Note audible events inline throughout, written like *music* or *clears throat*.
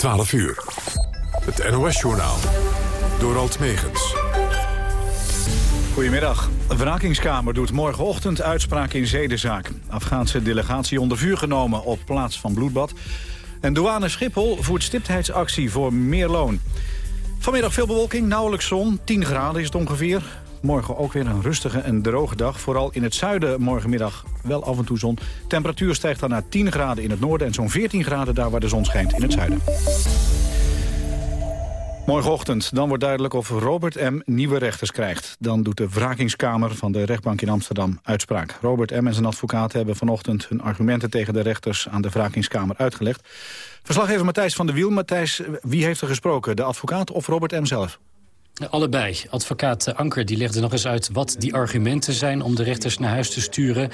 12 uur. Het NOS-journaal. Door Alt Megens. Goedemiddag. De wrakingskamer doet morgenochtend uitspraak in zedenzaak. Afghaanse delegatie onder vuur genomen op plaats van bloedbad. En douane Schiphol voert stiptheidsactie voor meer loon. Vanmiddag veel bewolking, nauwelijks zon. 10 graden is het ongeveer. Morgen ook weer een rustige en droge dag. Vooral in het zuiden morgenmiddag wel af en toe zon. Temperatuur stijgt dan naar 10 graden in het noorden... en zo'n 14 graden daar waar de zon schijnt in het zuiden. Morgenochtend, dan wordt duidelijk of Robert M. nieuwe rechters krijgt. Dan doet de wrakingskamer van de rechtbank in Amsterdam uitspraak. Robert M. en zijn advocaat hebben vanochtend hun argumenten tegen de rechters aan de wrakingskamer uitgelegd. Verslaggever Matthijs van der Wiel. Matthijs, wie heeft er gesproken, de advocaat of Robert M. zelf? Allebei. Advocaat Anker die legde nog eens uit wat die argumenten zijn... om de rechters naar huis te sturen.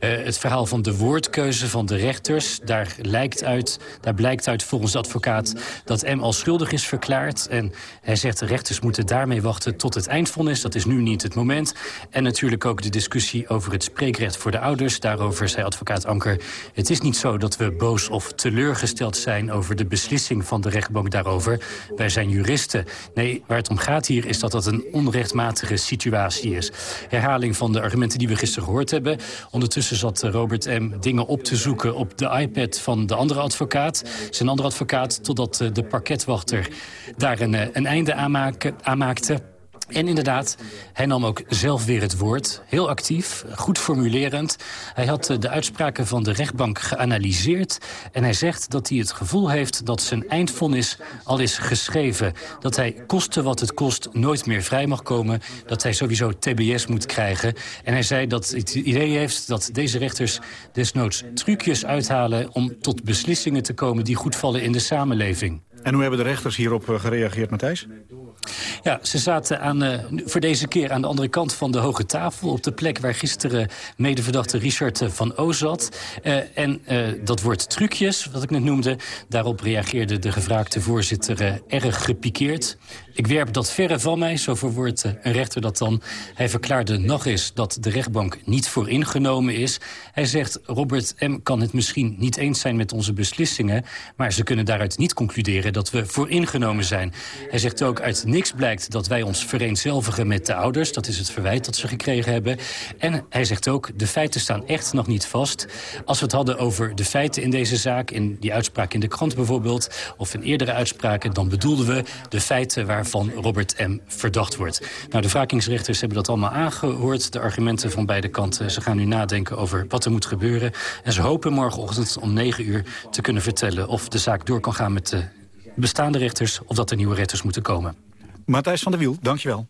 Uh, het verhaal van de woordkeuze van de rechters. Daar, lijkt uit, daar blijkt uit volgens de advocaat dat M al schuldig is verklaard. En hij zegt de rechters moeten daarmee wachten tot het eindvonnis. Dat is nu niet het moment. En natuurlijk ook de discussie over het spreekrecht voor de ouders. Daarover zei advocaat Anker... het is niet zo dat we boos of teleurgesteld zijn... over de beslissing van de rechtbank daarover. Wij zijn juristen. Nee, waar het om gaat hier is dat dat een onrechtmatige situatie is. Herhaling van de argumenten die we gisteren gehoord hebben. Ondertussen zat Robert M. dingen op te zoeken op de iPad van de andere advocaat. Zijn andere advocaat, totdat de parketwachter daar een, een einde aan maakte. En inderdaad, hij nam ook zelf weer het woord. Heel actief, goed formulerend. Hij had eh, de uitspraken van de rechtbank geanalyseerd. En hij zegt dat hij het gevoel heeft dat zijn eindvonnis al is geschreven. Dat hij, koste wat het kost, nooit meer vrij mag komen. Dat hij sowieso TBS moet krijgen. En hij zei dat het idee heeft dat deze rechters desnoods trucjes uithalen... om tot beslissingen te komen die goed vallen in de samenleving. En hoe hebben de rechters hierop eh, gereageerd, Matthijs? Ja, ze zaten aan, uh, voor deze keer aan de andere kant van de hoge tafel... op de plek waar gisteren medeverdachte Richard eh, van O zat. En dat woord trucjes, wat ik net noemde... daarop reageerde de gevraagde voorzitter erg gepikeerd. Ik werp dat verre van mij, zo verwoordt een rechter dat dan. Hij verklaarde nog eens dat de rechtbank niet vooringenomen is. Hij zegt, Robert M. kan het misschien niet eens zijn met onze beslissingen... maar ze kunnen daaruit niet concluderen dat we vooringenomen zijn. Hij zegt ook, uit niks blijkt dat wij ons vereenzelvigen met de ouders. Dat is het verwijt dat ze gekregen hebben. En hij zegt ook, de feiten staan echt nog niet vast. Als we het hadden over de feiten in deze zaak... in die uitspraak in de krant bijvoorbeeld... of in eerdere uitspraken, dan bedoelden we de feiten waarvan Robert M. verdacht wordt. Nou, de wrakingsrechters hebben dat allemaal aangehoord. De argumenten van beide kanten. Ze gaan nu nadenken over wat er moet gebeuren. En ze hopen morgenochtend om 9 uur te kunnen vertellen... of de zaak door kan gaan met de bestaande rechters... of dat er nieuwe rechters moeten komen. Matthijs van der Wiel, dankjewel.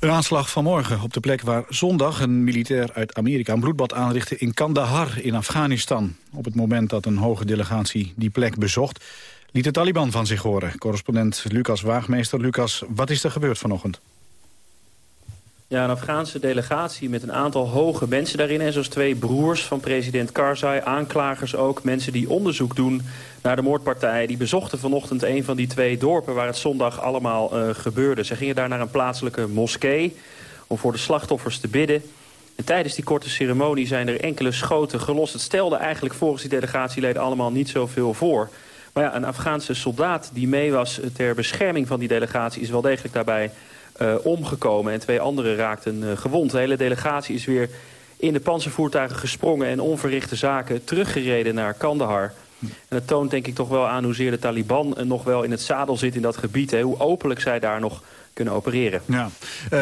Een aanslag vanmorgen op de plek waar zondag een militair uit Amerika een bloedbad aanrichtte in Kandahar in Afghanistan. Op het moment dat een hoge delegatie die plek bezocht, liet de Taliban van zich horen. Correspondent Lucas Waagmeester. Lucas, wat is er gebeurd vanochtend? Ja, een Afghaanse delegatie met een aantal hoge mensen daarin. En zoals twee broers van president Karzai, aanklagers ook. Mensen die onderzoek doen naar de moordpartij. Die bezochten vanochtend een van die twee dorpen waar het zondag allemaal uh, gebeurde. Ze gingen daar naar een plaatselijke moskee om voor de slachtoffers te bidden. En tijdens die korte ceremonie zijn er enkele schoten gelost. Het stelde eigenlijk volgens die delegatieleden allemaal niet zoveel voor. Maar ja, een Afghaanse soldaat die mee was ter bescherming van die delegatie... is wel degelijk daarbij uh, omgekomen. En twee anderen raakten uh, gewond. De hele delegatie is weer in de panzervoertuigen gesprongen... en onverrichte zaken teruggereden naar Kandahar. En dat toont denk ik toch wel aan hoezeer de Taliban nog wel in het zadel zit in dat gebied. Hè, hoe openlijk zij daar nog kunnen opereren. Ja,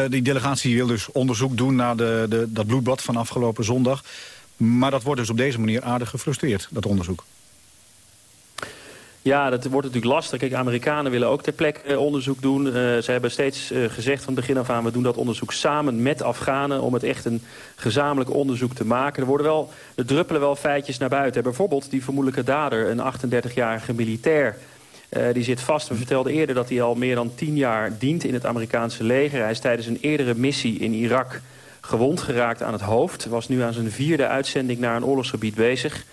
die delegatie wil dus onderzoek doen naar de, de, dat bloedbad van afgelopen zondag. Maar dat wordt dus op deze manier aardig gefrustreerd, dat onderzoek. Ja, dat wordt natuurlijk lastig. Kijk, Amerikanen willen ook ter plekke eh, onderzoek doen. Uh, ze hebben steeds uh, gezegd van het begin af aan... we doen dat onderzoek samen met Afghanen... om het echt een gezamenlijk onderzoek te maken. Er, worden wel, er druppelen wel feitjes naar buiten. Bijvoorbeeld die vermoedelijke dader, een 38-jarige militair... Die zit vast. We vertelden eerder dat hij al meer dan 10 jaar dient in het Amerikaanse leger. Hij is tijdens een eerdere missie in Irak gewond geraakt aan het hoofd. Was nu aan zijn vierde uitzending naar een oorlogsgebied bezig...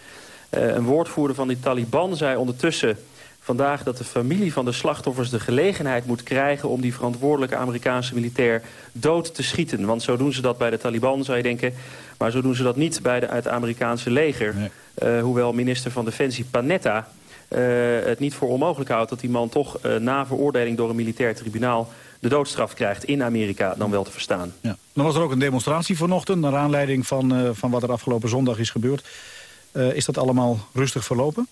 Uh, een woordvoerder van die Taliban zei ondertussen vandaag dat de familie van de slachtoffers de gelegenheid moet krijgen... om die verantwoordelijke Amerikaanse militair dood te schieten. Want zo doen ze dat bij de Taliban, zou je denken. Maar zo doen ze dat niet bij de, het Amerikaanse leger. Nee. Uh, hoewel minister van Defensie Panetta het niet voor onmogelijk houdt... dat die man toch na veroordeling door een militair tribunaal de doodstraf krijgt in Amerika dan wel te verstaan. Ja. Dan was er ook een demonstratie vanochtend... naar aanleiding van, van wat er afgelopen zondag is gebeurd. Is dat allemaal rustig verlopen?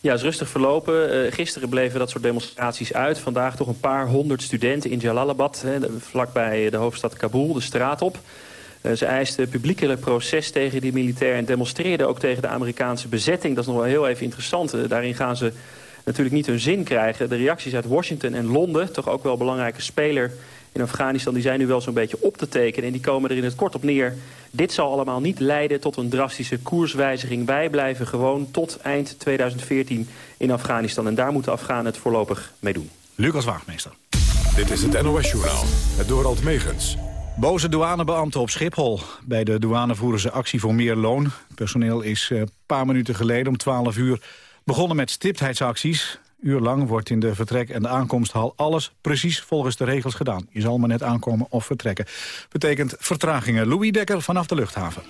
Ja, is rustig verlopen. Uh, gisteren bleven dat soort demonstraties uit. Vandaag toch een paar honderd studenten in Jalalabad, hè, vlakbij de hoofdstad Kabul, de straat op. Uh, ze eisten publiekelijk proces tegen die militair en demonstreerden ook tegen de Amerikaanse bezetting. Dat is nog wel heel even interessant. Daarin gaan ze natuurlijk niet hun zin krijgen. De reacties uit Washington en Londen, toch ook wel een belangrijke speler in Afghanistan... die zijn nu wel zo'n beetje op te tekenen en die komen er in het kort op neer dit zal allemaal niet leiden tot een drastische koerswijziging. Wij blijven gewoon tot eind 2014 in Afghanistan. En daar moeten Afghanen het voorlopig mee doen. Lucas Waagmeester. Dit is het NOS-journaal, het Dorald Megens. Boze douanebeambten op Schiphol. Bij de douane voeren ze actie voor meer loon. personeel is een paar minuten geleden om 12 uur begonnen met stiptheidsacties. Uurlang wordt in de vertrek- en de aankomsthal alles precies volgens de regels gedaan. Je zal maar net aankomen of vertrekken. Betekent vertragingen. Louis Dekker vanaf de luchthaven.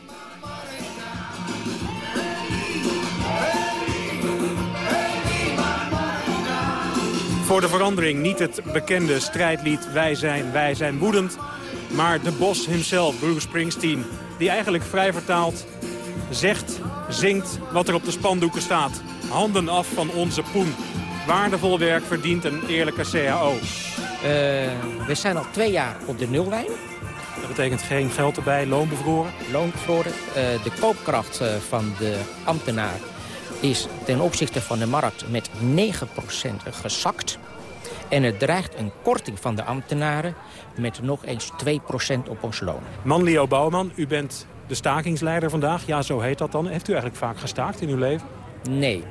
Voor de verandering niet het bekende strijdlied Wij zijn, wij zijn woedend... maar de bos himself, Bruce Springsteen... die eigenlijk vrij vertaald zegt, zingt wat er op de spandoeken staat. Handen af van onze poen. Waardevol werk verdient een eerlijke CAO. Uh, we zijn al twee jaar op de nullijn. Dat betekent geen geld erbij, loon bevroren? Loon bevroren. Uh, de koopkracht uh, van de ambtenaar is ten opzichte van de markt met 9% gezakt. En het dreigt een korting van de ambtenaren met nog eens 2% op ons loon. Manlio Bouwman, u bent de stakingsleider vandaag. Ja, zo heet dat dan. Heeft u eigenlijk vaak gestaakt in uw leven? Nee.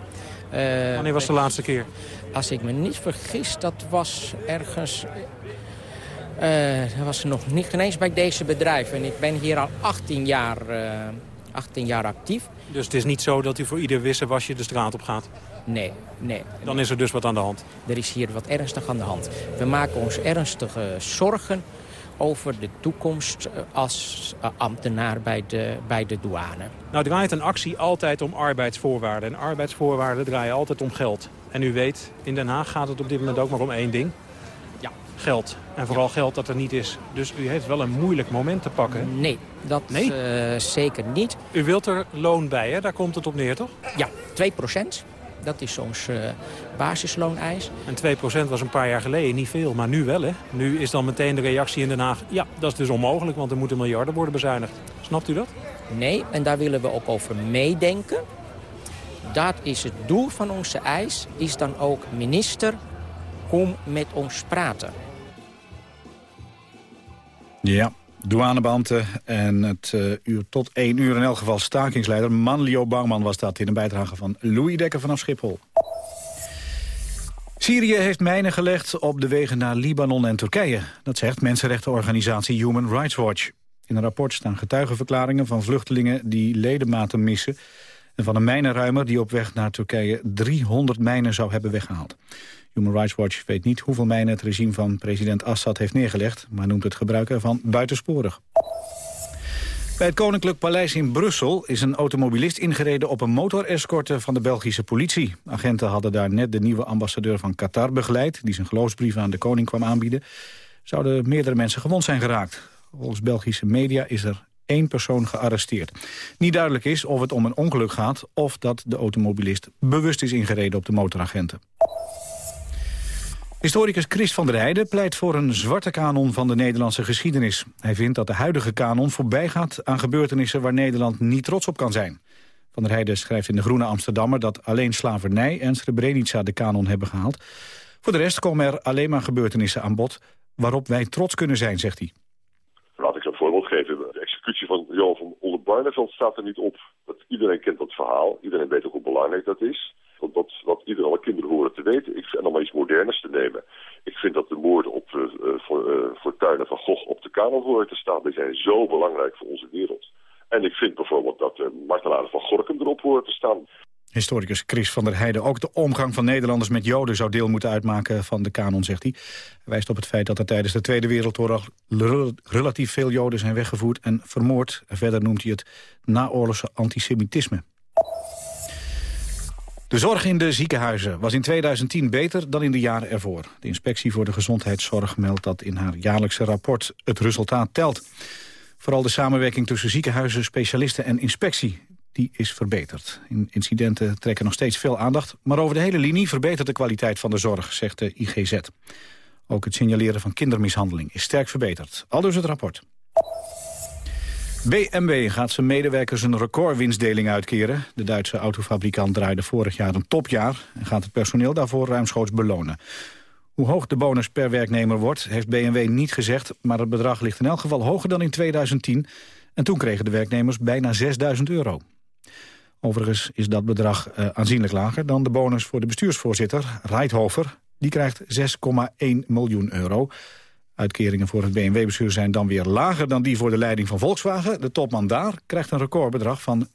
Uh, Wanneer was de laatste keer? Als ik me niet vergis, dat was ergens... Uh, dat was nog niet eens bij deze bedrijf. En ik ben hier al 18 jaar, uh, 18 jaar actief. Dus het is niet zo dat u voor ieder wisselwasje de straat op gaat? Nee, nee. Dan is er dus wat aan de hand? Er is hier wat ernstig aan de hand. We maken ons ernstige zorgen over de toekomst eh, als eh, ambtenaar bij de, bij de douane. Nou draait een actie altijd om arbeidsvoorwaarden. En arbeidsvoorwaarden draaien altijd om geld. En u weet, in Den Haag gaat het op dit moment ook maar om één ding. Ja. Geld. En vooral geld dat er niet is. Dus u heeft wel een moeilijk moment te pakken. Nee, dat nee? Uh, zeker niet. U wilt er loon bij, hè? Daar komt het op neer, toch? Ja, 2 procent. Dat is uh, basislooneis. En 2% was een paar jaar geleden niet veel, maar nu wel. Hè? Nu is dan meteen de reactie in Den Haag... ja, dat is dus onmogelijk, want er moeten miljarden worden bezuinigd. Snapt u dat? Nee, en daar willen we ook over meedenken. Dat is het doel van onze eis. Is dan ook, minister, kom met ons praten. Ja, douanebeambten en het uh, uur tot één uur in elk geval stakingsleider. Manlio Bouwman was dat in een bijdrage van Louis Dekker vanaf Schiphol. Syrië heeft mijnen gelegd op de wegen naar Libanon en Turkije. Dat zegt mensenrechtenorganisatie Human Rights Watch. In een rapport staan getuigenverklaringen van vluchtelingen die ledematen missen... en van een mijnenruimer die op weg naar Turkije 300 mijnen zou hebben weggehaald. Human Rights Watch weet niet hoeveel mijnen het regime van president Assad heeft neergelegd... maar noemt het gebruik ervan buitensporig. Bij het Koninklijk Paleis in Brussel is een automobilist ingereden op een motorescorte van de Belgische politie. Agenten hadden daar net de nieuwe ambassadeur van Qatar begeleid, die zijn geloofsbrief aan de koning kwam aanbieden. Zouden meerdere mensen gewond zijn geraakt. Volgens Belgische media is er één persoon gearresteerd. Niet duidelijk is of het om een ongeluk gaat of dat de automobilist bewust is ingereden op de motoragenten. Historicus Chris van der Heijden pleit voor een zwarte kanon van de Nederlandse geschiedenis. Hij vindt dat de huidige kanon voorbijgaat aan gebeurtenissen waar Nederland niet trots op kan zijn. Van der Heijden schrijft in de Groene Amsterdammer dat alleen slavernij en Srebrenica de kanon hebben gehaald. Voor de rest komen er alleen maar gebeurtenissen aan bod waarop wij trots kunnen zijn, zegt hij. Laat ik een voorbeeld geven. De executie van Johan van Oldenbarneveld staat er niet op. Iedereen kent dat verhaal. Iedereen weet ook hoe belangrijk dat is. Want wat ieder alle kinderen horen te weten. Ik, en om iets moderners te nemen. Ik vind dat de moorden op, uh, voor, uh, fortuinen van Gogh op de kamer horen te staan. Die zijn zo belangrijk voor onze wereld. En ik vind bijvoorbeeld dat de martelaren van Gorkum erop horen te staan. Historicus Chris van der Heijden. Ook de omgang van Nederlanders met Joden zou deel moeten uitmaken van de kanon, zegt hij. Hij wijst op het feit dat er tijdens de Tweede Wereldoorlog relatief veel Joden zijn weggevoerd en vermoord. Verder noemt hij het naoorlogse antisemitisme. De zorg in de ziekenhuizen was in 2010 beter dan in de jaren ervoor. De Inspectie voor de Gezondheidszorg meldt dat in haar jaarlijkse rapport het resultaat telt. Vooral de samenwerking tussen ziekenhuizen, specialisten en inspectie die is verbeterd. Incidenten trekken nog steeds veel aandacht, maar over de hele linie verbetert de kwaliteit van de zorg, zegt de IGZ. Ook het signaleren van kindermishandeling is sterk verbeterd. Al dus het rapport. BMW gaat zijn medewerkers een recordwinstdeling uitkeren. De Duitse autofabrikant draaide vorig jaar een topjaar... en gaat het personeel daarvoor ruimschoots belonen. Hoe hoog de bonus per werknemer wordt, heeft BMW niet gezegd... maar het bedrag ligt in elk geval hoger dan in 2010... en toen kregen de werknemers bijna 6000 euro. Overigens is dat bedrag uh, aanzienlijk lager dan de bonus voor de bestuursvoorzitter, Reithofer. Die krijgt 6,1 miljoen euro. Uitkeringen voor het BMW-bestuur zijn dan weer lager dan die voor de leiding van Volkswagen. De topman daar krijgt een recordbedrag van 17,4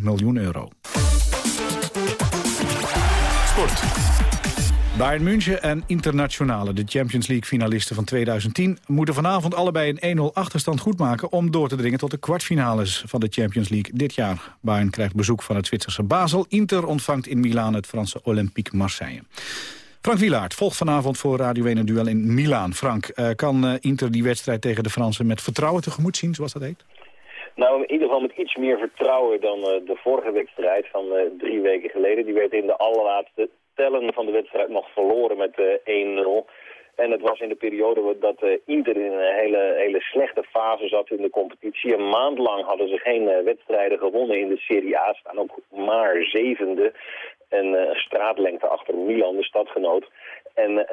miljoen euro. Sport. Bayern München en Internationale, de Champions League-finalisten van 2010... moeten vanavond allebei een 1-0 achterstand goedmaken... om door te dringen tot de kwartfinales van de Champions League dit jaar. Bayern krijgt bezoek van het Zwitserse Basel. Inter ontvangt in Milaan het Franse Olympique Marseille. Frank Wielaert volgt vanavond voor Radio 1 een duel in Milaan. Frank, uh, kan uh, Inter die wedstrijd tegen de Fransen met vertrouwen tegemoet zien, zoals dat heet? Nou, in ieder geval met iets meer vertrouwen dan uh, de vorige wedstrijd van drie weken geleden. Die werd in de allerlaatste tellen van de wedstrijd nog verloren met 1-0. En het was in de periode dat Inter in een hele, hele slechte fase zat in de competitie. Een maand lang hadden ze geen wedstrijden gewonnen in de Serie A. Staan ook maar zevende. En uh, straatlengte achter Milan, de stadgenoot. En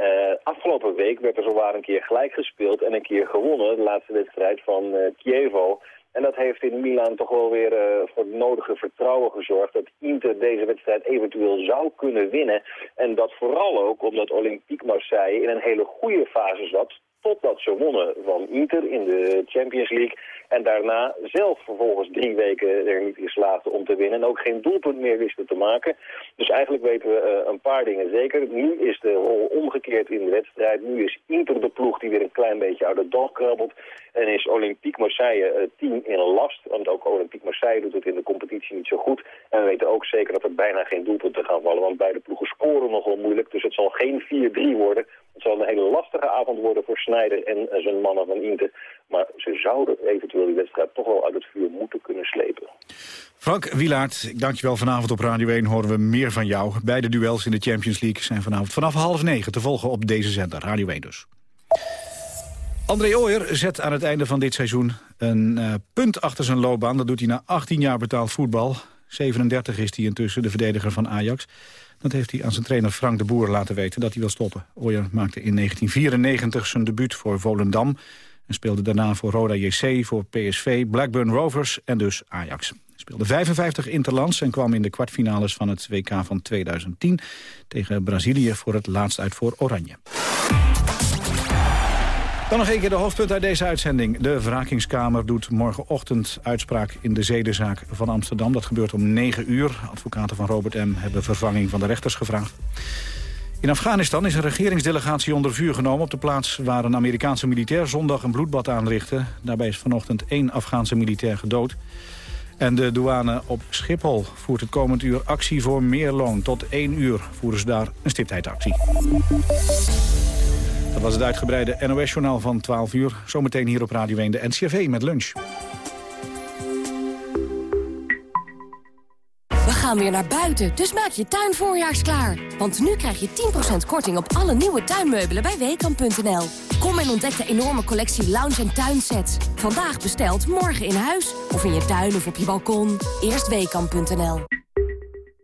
afgelopen week werd er zowaar een keer gelijk gespeeld en een keer gewonnen. De laatste wedstrijd van Chievo. En dat heeft in Milaan toch wel weer uh, voor het nodige vertrouwen gezorgd... dat Inter deze wedstrijd eventueel zou kunnen winnen. En dat vooral ook omdat Olympique Marseille in een hele goede fase zat totdat ze wonnen van Inter in de Champions League. En daarna zelf vervolgens drie weken er niet in slaagden om te winnen. En ook geen doelpunt meer wisten te maken. Dus eigenlijk weten we uh, een paar dingen zeker. Nu is de rol omgekeerd in de wedstrijd. Nu is Inter de ploeg die weer een klein beetje uit de dag krabbelt. En is Olympique Marseille uh, team in last. Want ook Olympique Marseille doet het in de competitie niet zo goed. En we weten ook zeker dat er bijna geen doelpunten gaan vallen. Want beide ploegen scoren nogal moeilijk. Dus het zal geen 4-3 worden. Het zal een hele lastige avond worden voor Snijder en uh, zijn mannen van Inter. Maar ze zouden eventueel die wedstrijd toch wel uit het vuur moeten kunnen slepen. Frank Wielaert, ik dank je wel. Vanavond op Radio 1 horen we meer van jou. Beide duels in de Champions League zijn vanavond vanaf half negen te volgen op deze zender. Radio 1 dus. André Ooyer zet aan het einde van dit seizoen een uh, punt achter zijn loopbaan. Dat doet hij na 18 jaar betaald voetbal. 37 is hij intussen, de verdediger van Ajax. Dat heeft hij aan zijn trainer Frank de Boer laten weten dat hij wil stoppen. Ooyer maakte in 1994 zijn debuut voor Volendam... en speelde daarna voor Roda JC, voor PSV, Blackburn Rovers en dus Ajax. Hij speelde 55 interlands en kwam in de kwartfinales van het WK van 2010... tegen Brazilië voor het laatst uit voor Oranje. Dan nog een keer de hoofdpunt uit deze uitzending. De wrakingskamer doet morgenochtend uitspraak in de zedenzaak van Amsterdam. Dat gebeurt om 9 uur. Advocaten van Robert M. hebben vervanging van de rechters gevraagd. In Afghanistan is een regeringsdelegatie onder vuur genomen... op de plaats waar een Amerikaanse militair zondag een bloedbad aanrichtte. Daarbij is vanochtend één Afghaanse militair gedood. En de douane op Schiphol voert het komend uur actie voor meer loon. Tot 1 uur voeren ze daar een stiptheidsactie. Was het uitgebreide NOS-journaal van 12 uur. Zometeen hier op Radio 1 de NCRV met lunch. We gaan weer naar buiten, dus maak je tuin voorjaars klaar. Want nu krijg je 10% korting op alle nieuwe tuinmeubelen bij Weekamp.nl. Kom en ontdek de enorme collectie lounge- en tuinsets. Vandaag besteld, morgen in huis. Of in je tuin of op je balkon. Eerst Weekamp.nl.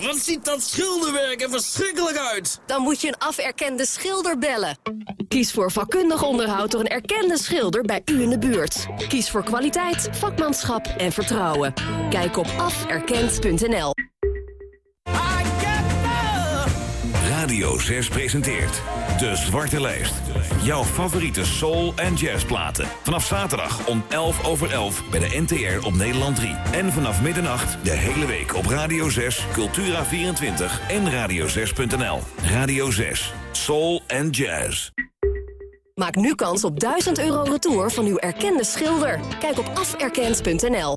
wat ziet dat schilderwerk er verschrikkelijk uit. Dan moet je een aferkende schilder bellen. Kies voor vakkundig onderhoud door een erkende schilder bij u in de buurt. Kies voor kwaliteit, vakmanschap en vertrouwen. Kijk op aferkend.nl. Radio 6 presenteert De Zwarte Lijst. Jouw favoriete soul- en jazzplaten. Vanaf zaterdag om 11 over 11 bij de NTR op Nederland 3. En vanaf middernacht de hele week op Radio 6, Cultura24 en radio6.nl. Radio 6, soul en jazz. Maak nu kans op 1000 euro retour van uw erkende schilder. Kijk op aferkend.nl.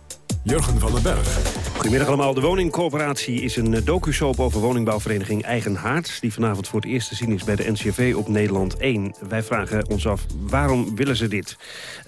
Jurgen van den Berg. Goedemiddag allemaal. De woningcoöperatie is een docu-soap over woningbouwvereniging Eigen Haard... die vanavond voor het eerst te zien is bij de NCV op Nederland 1. Wij vragen ons af, waarom willen ze dit?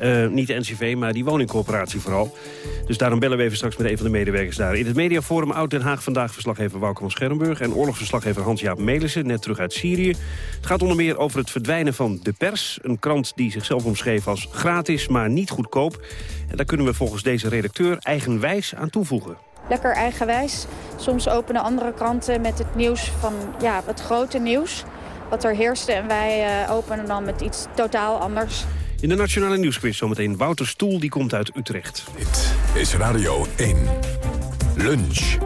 Uh, niet de NCV, maar die woningcoöperatie vooral. Dus daarom bellen we even straks met een van de medewerkers daar. In het mediaforum Oud Den Haag vandaag verslaggever Wouter van Schermburg... en oorlogsverslaggever Hans-Jaap Melissen, net terug uit Syrië. Het gaat onder meer over het verdwijnen van De Pers. Een krant die zichzelf omschreef als gratis, maar niet goedkoop. En daar kunnen we volgens deze redacteur eigenwijs aan toevoegen lekker eigenwijs. Soms openen andere kranten met het nieuws van ja, het grote nieuws. Wat er heerste en wij uh, openen dan met iets totaal anders. In de Nationale Nieuwsquiz zometeen Wouter Stoel, die komt uit Utrecht. Dit is Radio 1. Lunch.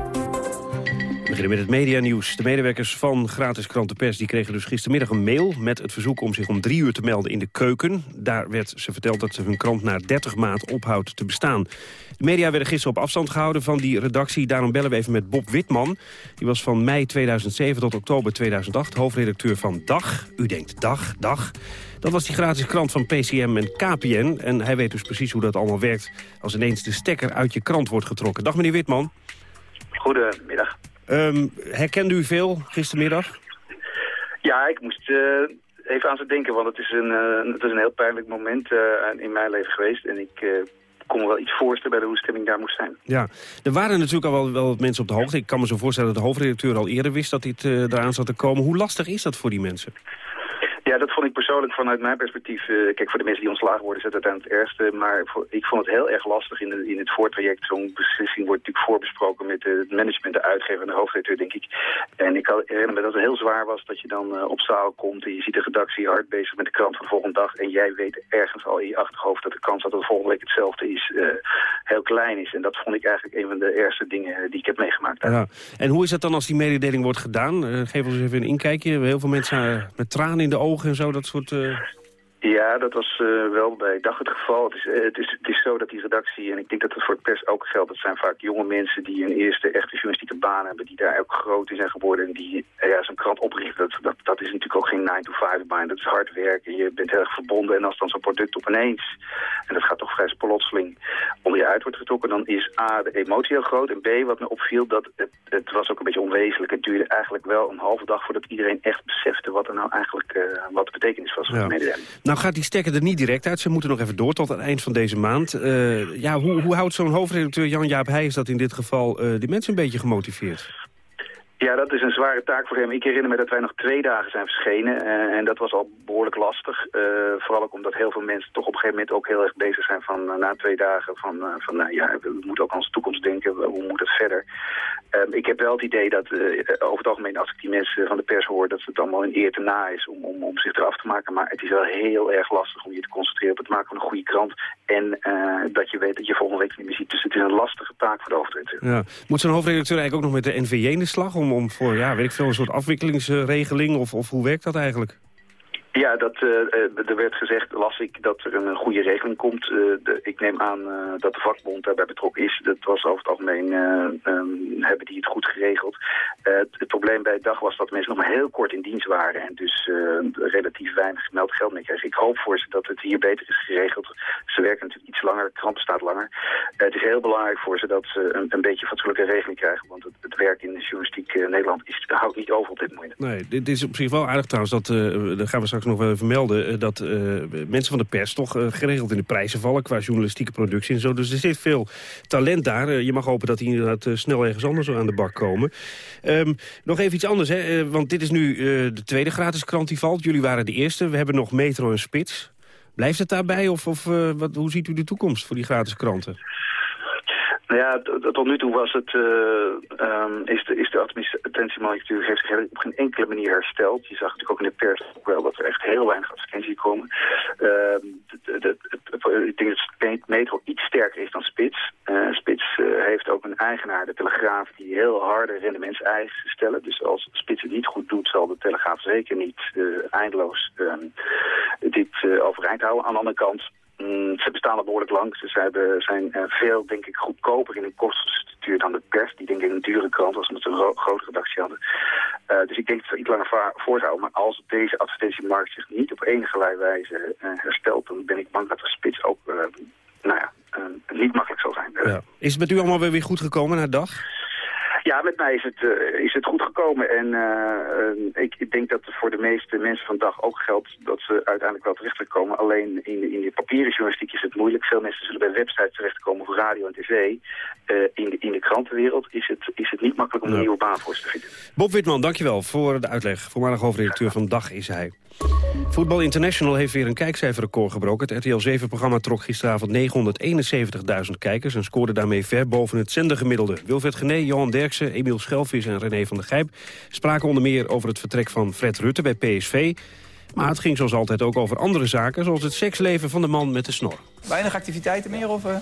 We beginnen met het medianieuws. De medewerkers van gratis krant De Pers die kregen dus gistermiddag een mail... met het verzoek om zich om drie uur te melden in de keuken. Daar werd ze verteld dat hun krant na 30 maand ophoudt te bestaan. De media werden gisteren op afstand gehouden van die redactie. Daarom bellen we even met Bob Witman. Die was van mei 2007 tot oktober 2008 hoofdredacteur van Dag. U denkt Dag, Dag. Dat was die gratis krant van PCM en KPN. En hij weet dus precies hoe dat allemaal werkt... als ineens de stekker uit je krant wordt getrokken. Dag meneer Witman. Goedemiddag. Um, herkende u veel gistermiddag? Ja, ik moest uh, even aan ze denken, want het is een, uh, het is een heel pijnlijk moment uh, in mijn leven geweest. En ik kon me wel iets voorstellen bij de stemming daar moest zijn. Ja, er waren natuurlijk al wel, wel mensen op de hoogte. Ik kan me zo voorstellen dat de hoofdredacteur al eerder wist dat dit eraan zat te komen. Hoe lastig is dat voor die mensen? Ja, dat vond ik persoonlijk vanuit mijn perspectief... Uh, kijk, voor de mensen die ontslagen worden is het uiteindelijk het ergste. Maar ik vond het heel erg lastig in, in het voortraject. Zo'n beslissing wordt natuurlijk voorbesproken met het management, de uitgever en de hoofdredacteur, denk ik. En ik herinner me dat het heel zwaar was dat je dan uh, op zaal komt... en je ziet de redactie hard bezig met de krant van de volgende dag... en jij weet ergens al in je achterhoofd dat de kans dat het volgende week hetzelfde is... Heel klein is. En dat vond ik eigenlijk een van de ergste dingen die ik heb meegemaakt. Ja. En hoe is het dan als die mededeling wordt gedaan? geef ons even een inkijkje. Heel veel mensen met tranen in de ogen en zo, dat soort... Uh... Ja, dat was uh, wel bij dag het geval. Het is, uh, het, is, het is zo dat die redactie, en ik denk dat het voor het pers ook geldt... dat zijn vaak jonge mensen die een eerste echte journalistieke baan hebben... die daar ook groot in zijn geworden en die uh, ja, zo'n krant oprichten. Dat, dat, dat is natuurlijk ook geen 9-to-5-baan. Dat is hard werken, je bent heel erg verbonden. En als dan zo'n product opeens, en dat gaat toch vrij plotseling, onder je uit wordt getrokken... dan is A, de emotie heel groot. En B, wat me opviel, dat het, het was ook een beetje onwezenlijk. Het duurde eigenlijk wel een halve dag voordat iedereen echt besefte... wat er nou eigenlijk wat de betekenis was van ja. de mededeling. Nou gaat die stekker er niet direct uit. Ze moeten nog even door tot het eind van deze maand. Uh, ja, hoe, hoe houdt zo'n hoofdredacteur Jan-Jaap Heijs dat in dit geval uh, die mensen een beetje gemotiveerd? Ja, dat is een zware taak voor hem. Ik herinner me dat wij nog twee dagen zijn verschenen. Uh, en dat was al behoorlijk lastig. Uh, vooral ook omdat heel veel mensen toch op een gegeven moment ook heel erg bezig zijn van uh, na twee dagen van, van nou ja, we moeten ook aan onze toekomst denken. Hoe moet het verder? Ehm, ik heb wel het idee dat over het algemeen als ik die mensen van de pers hoor, dat het allemaal een eer te na is om, om, om zich eraf te maken. Maar het is wel heel erg lastig om je te concentreren op het maken van een goede krant. En dat je weet dat je volgende week niet meer ziet. Dus het is een lastige taak voor de hoofdredacteur. Ja. Moet zo'n hoofdredacteur eigenlijk ook nog met de NVJ in de slag om voor, ja, weet ik veel, een soort afwikkelingsregeling? Of, of hoe werkt dat eigenlijk? Ja, dat, uh, er werd gezegd, las ik, dat er een, goede regeling komt. Uh, de, ik neem aan dat de vakbond daarbij betrokken is. Dat was over het algemeen, um, hebben die het goed geregeld. Het, probleem bij dag was dat mensen nog maar heel kort in dienst waren. En dus relatief weinig gemeld geld mee kregen. Ik hoop voor ze dat het hier beter is geregeld. Ze werken natuurlijk iets langer, de krant bestaat langer. het is heel belangrijk voor ze dat ze een, een beetje fatsoenlijke regeling krijgen. Want het, het werk in de journalistiek Nederland is, houdt niet over op dit moment. Nee, dit is op zich wel aardig trouwens. Dat, daar gaan we straks nog wel even melden... dat uh, mensen van de pers toch uh, geregeld in de prijzen vallen... qua journalistieke productie en zo. Dus er zit veel talent daar. Je mag hopen dat die inderdaad snel ergens anders aan de bak komen. Um, nog even iets anders, hè? want dit is nu de tweede gratis krant die valt. Jullie waren de eerste. We hebben nog Metro en Spits. Blijft het daarbij of, of wat, hoe ziet u de toekomst voor die gratis kranten? Nou ja, tot nu toe was het, eh, ehm, is de, is heeft zich op geen enkele manier hersteld. Je zag natuurlijk ook in de pers ook wel dat er echt heel weinig advertenties komen. Ehm, ik denk dat Metro iets sterker is dan Spits. Eh, Spits eh, heeft ook een eigenaar, de Telegraaf, die heel harde rendementseisen stellen. Dus als Spits het niet goed doet, zal de Telegraaf zeker niet eindeloos ehm, dit overeind houden. Aan de andere kant, ze bestaan al behoorlijk lang. Ze hebben, zijn eh, veel, denk ik, goedkoper in hun kostenstructuur dan de pers. Die denk ik een dure krant was, omdat ze een ro- grote redactie hadden. Eh, dus ik denk dat ze iets langer voorthouden. Maar als deze advertentiemarkt zich niet op enige wijze eh, herstelt... dan ben ik bang dat de spits ook nou ja, niet makkelijk zal zijn. Ja. Is het met u allemaal weer goed gekomen na dag? Ja, met mij is het, eh, is het goed gekomen. En eh, eh, ik, ik denk dat het voor de meeste mensen van de dag ook geldt dat ze uiteindelijk wel terecht willen komen. Alleen in de, in de papieren journalistiek is het moeilijk. Veel mensen zullen bij websites terechtkomen voor radio en tv. Eh, in, de, in de krantenwereld is het, is het niet makkelijk om een nieuwe baan voor ze te vinden. Bob Witman, dankjewel voor de uitleg. Voormalig hoofdredacteur van Dag is hij. Voetbal International heeft weer een kijkcijferrecord gebroken. Het RTL 7-programma trok gisteravond 971.000 kijkers... en scoorde daarmee ver boven het zendergemiddelde. Wilfred Gené, Johan Emiel Schelvis en René van der Gijp... spraken onder meer over het vertrek van Fred Rutte bij PSV... Maar het ging zoals altijd ook over andere zaken... zoals het seksleven van de man met de snor. Weinig activiteiten meer of... ja,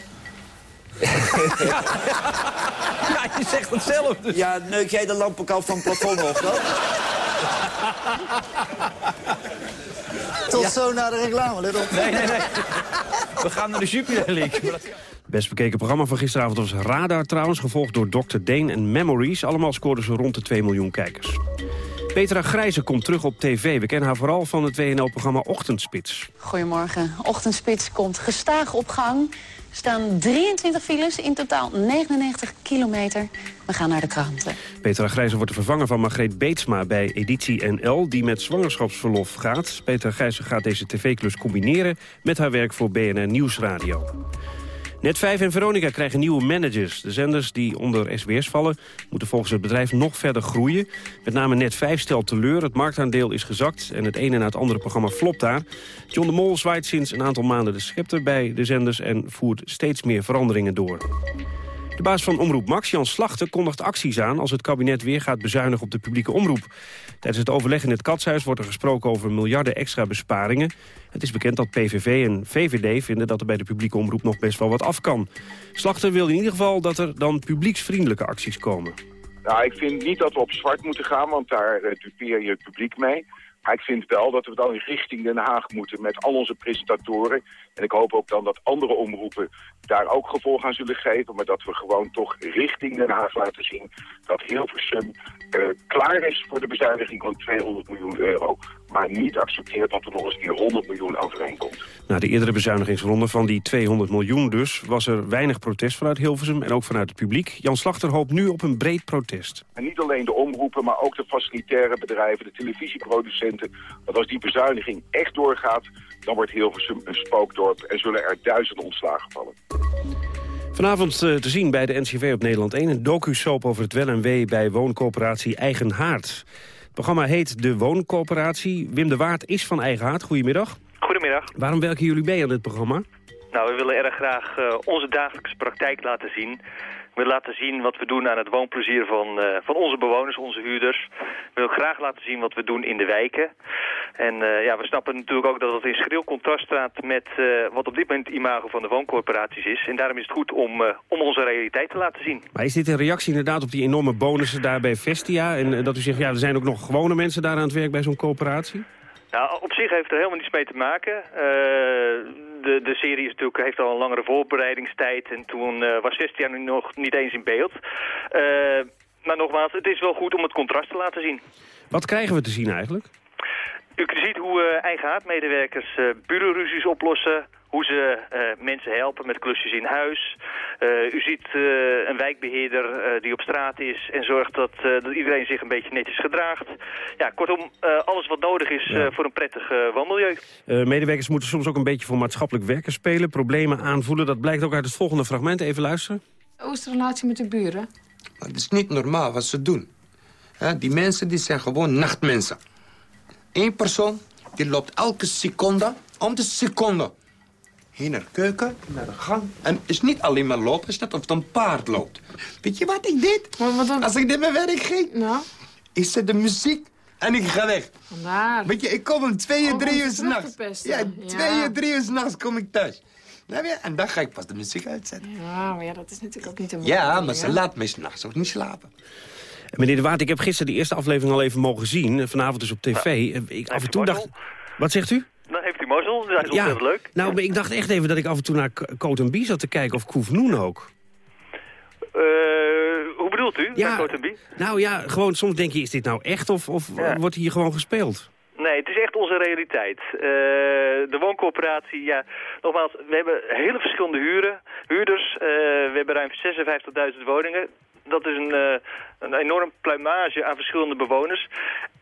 je zegt het zelf dus. Ja, neuk jij de lamp ook al van het plafond of dan? Tot zo naar de reclame, op. Nee, nee, nee. We gaan naar de Jupiler League. Best bekeken programma van gisteravond was Radar trouwens... gevolgd door Dr. Dane en Memories. Allemaal scoorden ze rond de 2 miljoen kijkers. Petra Grijze komt terug op tv. We kennen haar vooral van het WNL-programma Ochtendspits. Goedemorgen. Ochtendspits komt gestaag op gang. Er staan 23 files, in totaal 99 kilometer. We gaan naar de kranten. Petra Grijze wordt de vervanger van Margreet Beetsma bij Editie NL... die met zwangerschapsverlof gaat. Petra Grijze gaat deze tv-klus combineren... met haar werk voor BNR Nieuwsradio. Net 5 en Veronica krijgen nieuwe managers. De zenders die onder SBS vallen moeten volgens het bedrijf nog verder groeien. Met name Net 5 stelt teleur, het marktaandeel is gezakt... en het ene na het andere programma flopt daar. John de Mol zwaait sinds een aantal maanden de scepter bij de zenders... en voert steeds meer veranderingen door. De baas van Omroep Max, Jan Slachter, kondigt acties aan... als het kabinet weer gaat bezuinigen op de publieke omroep. Tijdens het overleg in het Katshuis wordt er gesproken over miljarden extra besparingen. Het is bekend dat PVV en VVD vinden dat er bij de publieke omroep nog best wel wat af kan. Slachter wil in ieder geval dat er dan publieksvriendelijke acties komen. Nou, ik vind niet dat we op zwart moeten gaan, want daar uh, dupeer je het publiek mee. Maar ik vind wel dat we dan richting Den Haag moeten met al onze presentatoren. En ik hoop ook dan dat andere omroepen daar ook gevolg aan zullen geven. Maar dat we gewoon toch richting Den Haag laten zien dat Hilversum uh, klaar is voor de bezuiniging van 200 miljoen euro. Maar niet accepteert dat er nog eens keer 100 miljoen overeenkomt. Na de eerdere bezuinigingsronde van die 200 miljoen dus... was er weinig protest vanuit Hilversum en ook vanuit het publiek. Jan Slachter hoopt nu op een breed protest. En niet alleen de omroepen, maar ook de facilitaire bedrijven, de televisieproducenten. Dat als die bezuiniging echt doorgaat, dan wordt Hilversum een spookdorp... en zullen er duizenden ontslagen vallen. Vanavond uh, te zien bij de NCV op Nederland 1... een docu-soap over het wel en wee bij wooncoöperatie Eigen Haard. Het programma heet De Wooncoöperatie. Wim de Waard is van Eigen Haard. Goedemiddag. Goedemiddag. Waarom werken jullie mee aan dit programma? Nou, we willen erg graag uh, onze dagelijkse praktijk laten zien. We willen laten zien wat we doen aan het woonplezier van, uh, van onze bewoners, onze huurders. We willen graag laten zien wat we doen in de wijken. En uh, ja, we snappen natuurlijk ook dat het in schril contrast staat met uh, wat op dit moment het imago van de wooncorporaties is. En daarom is het goed om, om onze realiteit te laten zien. Maar is dit een reactie inderdaad op die enorme bonussen daar bij Vestia? En dat u zegt, ja, er zijn ook nog gewone mensen daar aan het werk bij zo'n coöperatie? Nou, op zich heeft het er helemaal niets mee te maken. Uh, de, de serie is natuurlijk, heeft al een langere voorbereidingstijd en toen uh, was Vestia nu nog niet eens in beeld. Uh, maar nogmaals, het is wel goed om het contrast te laten zien. Wat krijgen we te zien eigenlijk? U ziet hoe uh, eigen oplossen, hoe ze uh, mensen helpen met klusjes in huis. Uh, u ziet uh, een wijkbeheerder uh, die op straat is en zorgt dat, dat iedereen zich een beetje netjes gedraagt. Ja, kortom, alles wat nodig is ja. voor een prettig woonmilieu. medewerkers moeten soms ook een beetje voor maatschappelijk werken spelen, problemen aanvoelen. Dat blijkt ook uit het volgende fragment. Even luisteren. Hoe is de relatie met de buren? Het is niet normaal wat ze doen. Die mensen die zijn gewoon nachtmensen. Eén persoon die loopt elke seconde om de seconde Hier naar de keuken, naar de gang. En het is niet alleen maar lopen, het is net of het een paard loopt. Weet je wat ik deed? Als ik dit mijn werk ging, nou? ik zet de muziek en ik ga weg. Vandaar. Weet je, ik kom om twee uur, Om drie uur s'nachts. Ja, twee uur, drie uur s'nachts kom ik thuis. Je? En dan ga ik pas de muziek uitzetten. Ja, maar ja, dat is natuurlijk ook niet een Ja, maar ze laat me s'nachts ook niet slapen. Meneer De Waard, ik heb gisteren de eerste aflevering al even mogen zien. Vanavond dus op tv. Eh, Ik af en toe dacht... Wat zegt u? Mazzel, dat is ontzettend leuk. Nou, ik dacht echt even dat ik af en toe naar en Bie zat te kijken. Of Koef Noen ook. Eh, hoe bedoelt u, Ja. Cotenby? Nou ja, gewoon soms denk je, is dit nou echt of, of Ja. wordt hier gewoon gespeeld? Nee, het is echt onze realiteit. Eh, de wooncoöperatie, ja, nogmaals, we hebben hele verschillende huren, huurders. Eh, we hebben ruim 56.000 woningen. Dat is een, eh, een enorm pluimage aan verschillende bewoners.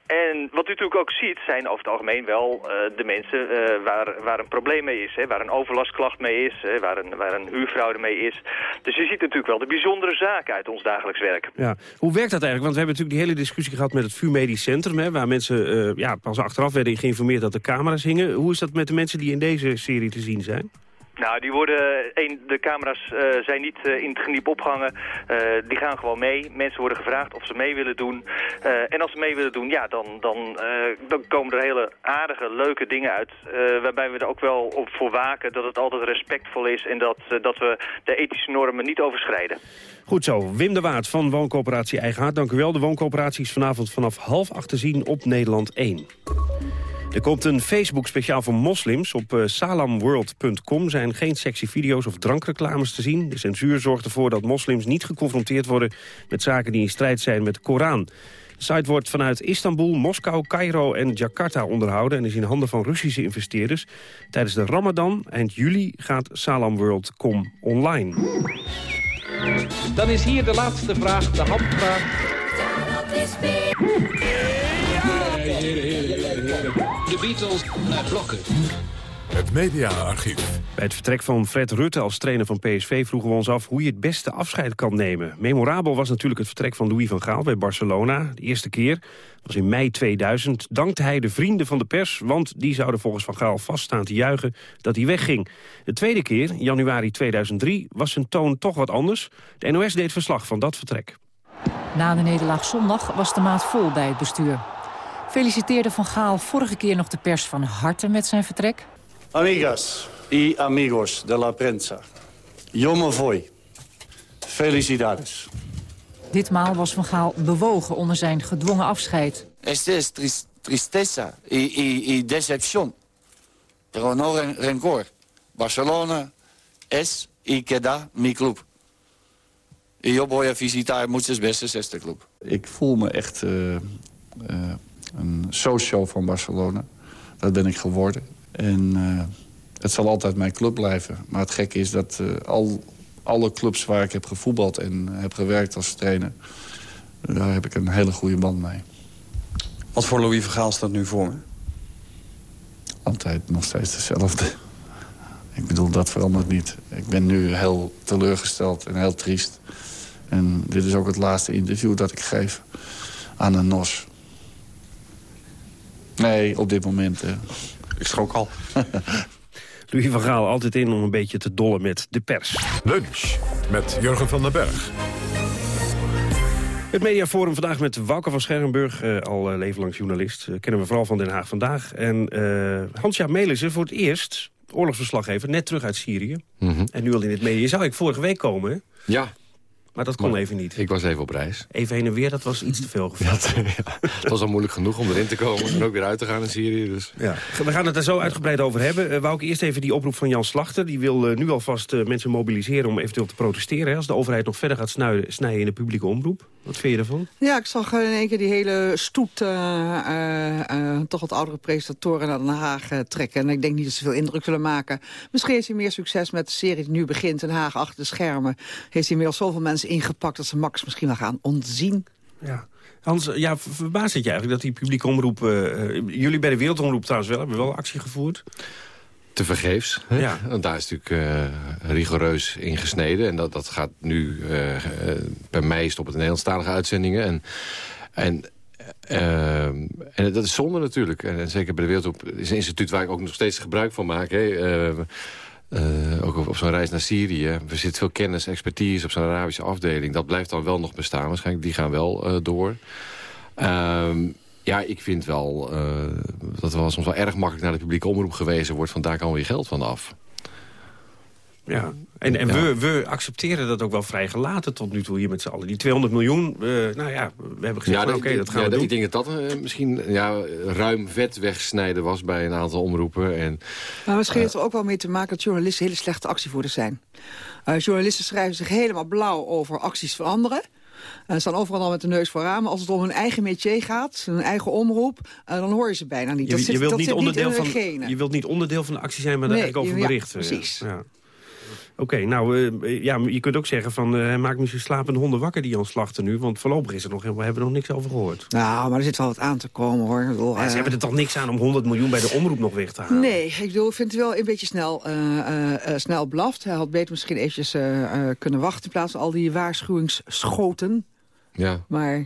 En wat u natuurlijk ook ziet, zijn over het algemeen wel eh, de mensen eh, waar, waar een probleem mee is. Hè, waar een overlastklacht mee is, hè, waar, een, waar een huurfraude mee is. Dus je ziet natuurlijk wel de bijzondere zaken uit ons dagelijks werk. Ja. Hoe werkt dat eigenlijk? Want we hebben natuurlijk die hele discussie gehad met het VU Medisch Centrum... Hè, waar mensen eh, ja, pas achteraf werden geïnformeerd dat er camera's hingen. Hoe is dat met de mensen die in deze serie te zien zijn? Nou, die worden, een, de camera's eh, zijn niet eh, in het geniep opgehangen. Eh, die gaan gewoon mee. Mensen worden gevraagd of ze mee willen doen. Eh, en als ze mee willen doen, ja, dan, dan, eh, dan komen er hele aardige, leuke dingen uit. eh, waarbij we er ook wel op voor waken dat het altijd respectvol is... en dat, eh, dat we de ethische normen niet overschrijden. Goed zo, Wim de Waard van Wooncoöperatie Eigenhaard. Dank u wel. De wooncoöperatie is vanavond vanaf half acht te zien op Nederland 1. Er komt een Facebook speciaal voor moslims. Op eh, salamworld.com zijn geen sexy video's of drankreclames te zien. De censuur zorgt ervoor dat moslims niet geconfronteerd worden... met zaken die in strijd zijn met de Koran. De site wordt vanuit Istanbul, Moskou, Cairo en Jakarta onderhouden... en is in handen van Russische investeerders. Tijdens de Ramadan eind juli gaat salamworld.com online. Dan is hier de laatste vraag, de handvraag. De Beatles naar blokken. Het mediaarchief. Bij het vertrek van Fred Rutte als trainer van PSV vroegen we ons af hoe je het beste afscheid kan nemen. Memorabel was natuurlijk het vertrek van Louis van Gaal bij Barcelona. De eerste keer was in mei 2000. Dankte hij de vrienden van de pers, want die zouden volgens Van Gaal vaststaan te juichen dat hij wegging. De tweede keer, januari 2003, was zijn toon toch wat anders. De NOS deed verslag van dat vertrek. Na de nederlaag zondag was de maat vol bij het bestuur. Feliciteerde Van Gaal vorige keer nog de pers van harte met zijn vertrek. Amigas y amigos de la prensa, yo me voy. Felicidades. Ditmaal was Van Gaal bewogen onder zijn gedwongen afscheid. Es tris- tristeza y, y, y decepción. Pero no ren- rencor. Barcelona es y queda mi club. Y yo voy a visitar muchas veces este club. Ik voel me echt eh, eh, een socio van Barcelona. Dat ben ik geworden. En eh, het zal altijd mijn club blijven. Maar het gekke is dat eh, al, alle clubs waar ik heb gevoetbald en heb gewerkt als trainer... daar heb ik een hele goede band mee. Wat voor Louis Vergaal staat nu voor me? Altijd nog steeds hetzelfde. Ik bedoel, dat verandert niet. Ik ben nu heel teleurgesteld en heel triest. En dit is ook het laatste interview dat ik geef aan een NOS. Nee, op dit moment. hè. Ik schrok al. *laughs* Louis van Gaal altijd in om een beetje te dollen met de pers. Lunch met Jurgen van den Berg. Het mediaforum vandaag met Wouter van Scherrenburg, eh, al eh, leven lang journalist. Eh, kennen we vooral van Den Haag vandaag. En eh Hans-Jaap Melissen voor het eerst, oorlogsverslaggever, net terug uit Syrië. En nu al in het media. Je zou ik vorige week komen, hè? Ja. Maar dat kon Maar even niet. Ik was even op reis. Even heen en weer, dat was iets te veel gevraagd. *laughs* Het was al moeilijk genoeg om erin te komen en ook weer uit te gaan in Syrië. Dus. Ja. We gaan het er zo uitgebreid over hebben. Uh, wou ik eerst even die oproep van Jan Slachter. Die wil uh, nu alvast uh, mensen mobiliseren om eventueel te protesteren. Hè, als de overheid nog verder gaat snuiden, snijden in de publieke omroep. Wat vind je ervan? Ja, ik zag in één keer die hele stoet uh, toch wat oudere presentatoren naar Den Haag trekken. En ik denk niet dat ze veel indruk zullen maken. Misschien heeft hij meer succes met de serie die nu begint. Den Haag achter de schermen. Heeft hij inmiddels zoveel mensen ingepakt dat ze Max misschien wel gaan ontzien. Ja. Hans, ja, verbaast het je eigenlijk dat die publieke omroep... jullie bij de Wereldomroep trouwens wel, hebben wel actie gevoerd? Te vergeefs. Hè? Ja. Want daar is natuurlijk uh, rigoureus in gesneden. En dat, dat gaat nu uh, uh, per mei stoppen de Nederlandstalige uitzendingen. En, en, en dat is zonde natuurlijk. En, en zeker bij de Wereldomroep is een instituut waar ik ook nog steeds gebruik van maak. Hè? Ook op, zo'n reis naar Syrië. Er zit veel kennis, expertise op zo'n Arabische afdeling. Dat blijft dan wel nog bestaan. Waarschijnlijk, die gaan wel door. Ehm, ja, ik vind wel dat er wel soms wel erg makkelijk naar de publieke omroep gewezen wordt. Van daar kan weer geld van af. Ja, en, en We, we accepteren dat ook wel vrij gelaten tot nu toe hier met z'n allen. Die 200 miljoen, uh, nou ja, we hebben gezegd, ja, oké, dat gaan ja, we doen. Ik denk dat dat uh, misschien ja, ruim vet wegsnijden was bij een aantal omroepen. En, maar misschien heeft er ook wel mee te maken dat journalisten hele slechte actievoerders zijn. Uh, journalisten schrijven zich helemaal blauw over acties van anderen. Ze staan overal al met de neus vooraan. Maar als het om hun eigen métier gaat, hun eigen omroep... Uh, dan hoor je ze bijna niet. Je, dat je zit, wilt dat niet onderdeel niet van, Je wilt niet onderdeel van de actie zijn, maar nee, daar eigenlijk over berichten. Ja, precies. Ja. Oké, okay, nou, uh, ja, je kunt ook zeggen van... Uh, maak misschien slapende honden wakker, die Jan Slachter nu. Want voorlopig is er nog, we hebben er nog niks over gehoord. Nou, maar er zit wel wat aan te komen, hoor. Bedoel, ja, ze hebben er toch niks aan om 100 miljoen bij de omroep nog weg te halen? Nee, ik, bedoel, ik vind het wel een beetje snel, uh, snel blaft. Hij had beter misschien eventjes kunnen wachten... in plaats van al die waarschuwingsschoten. Ja. Maar...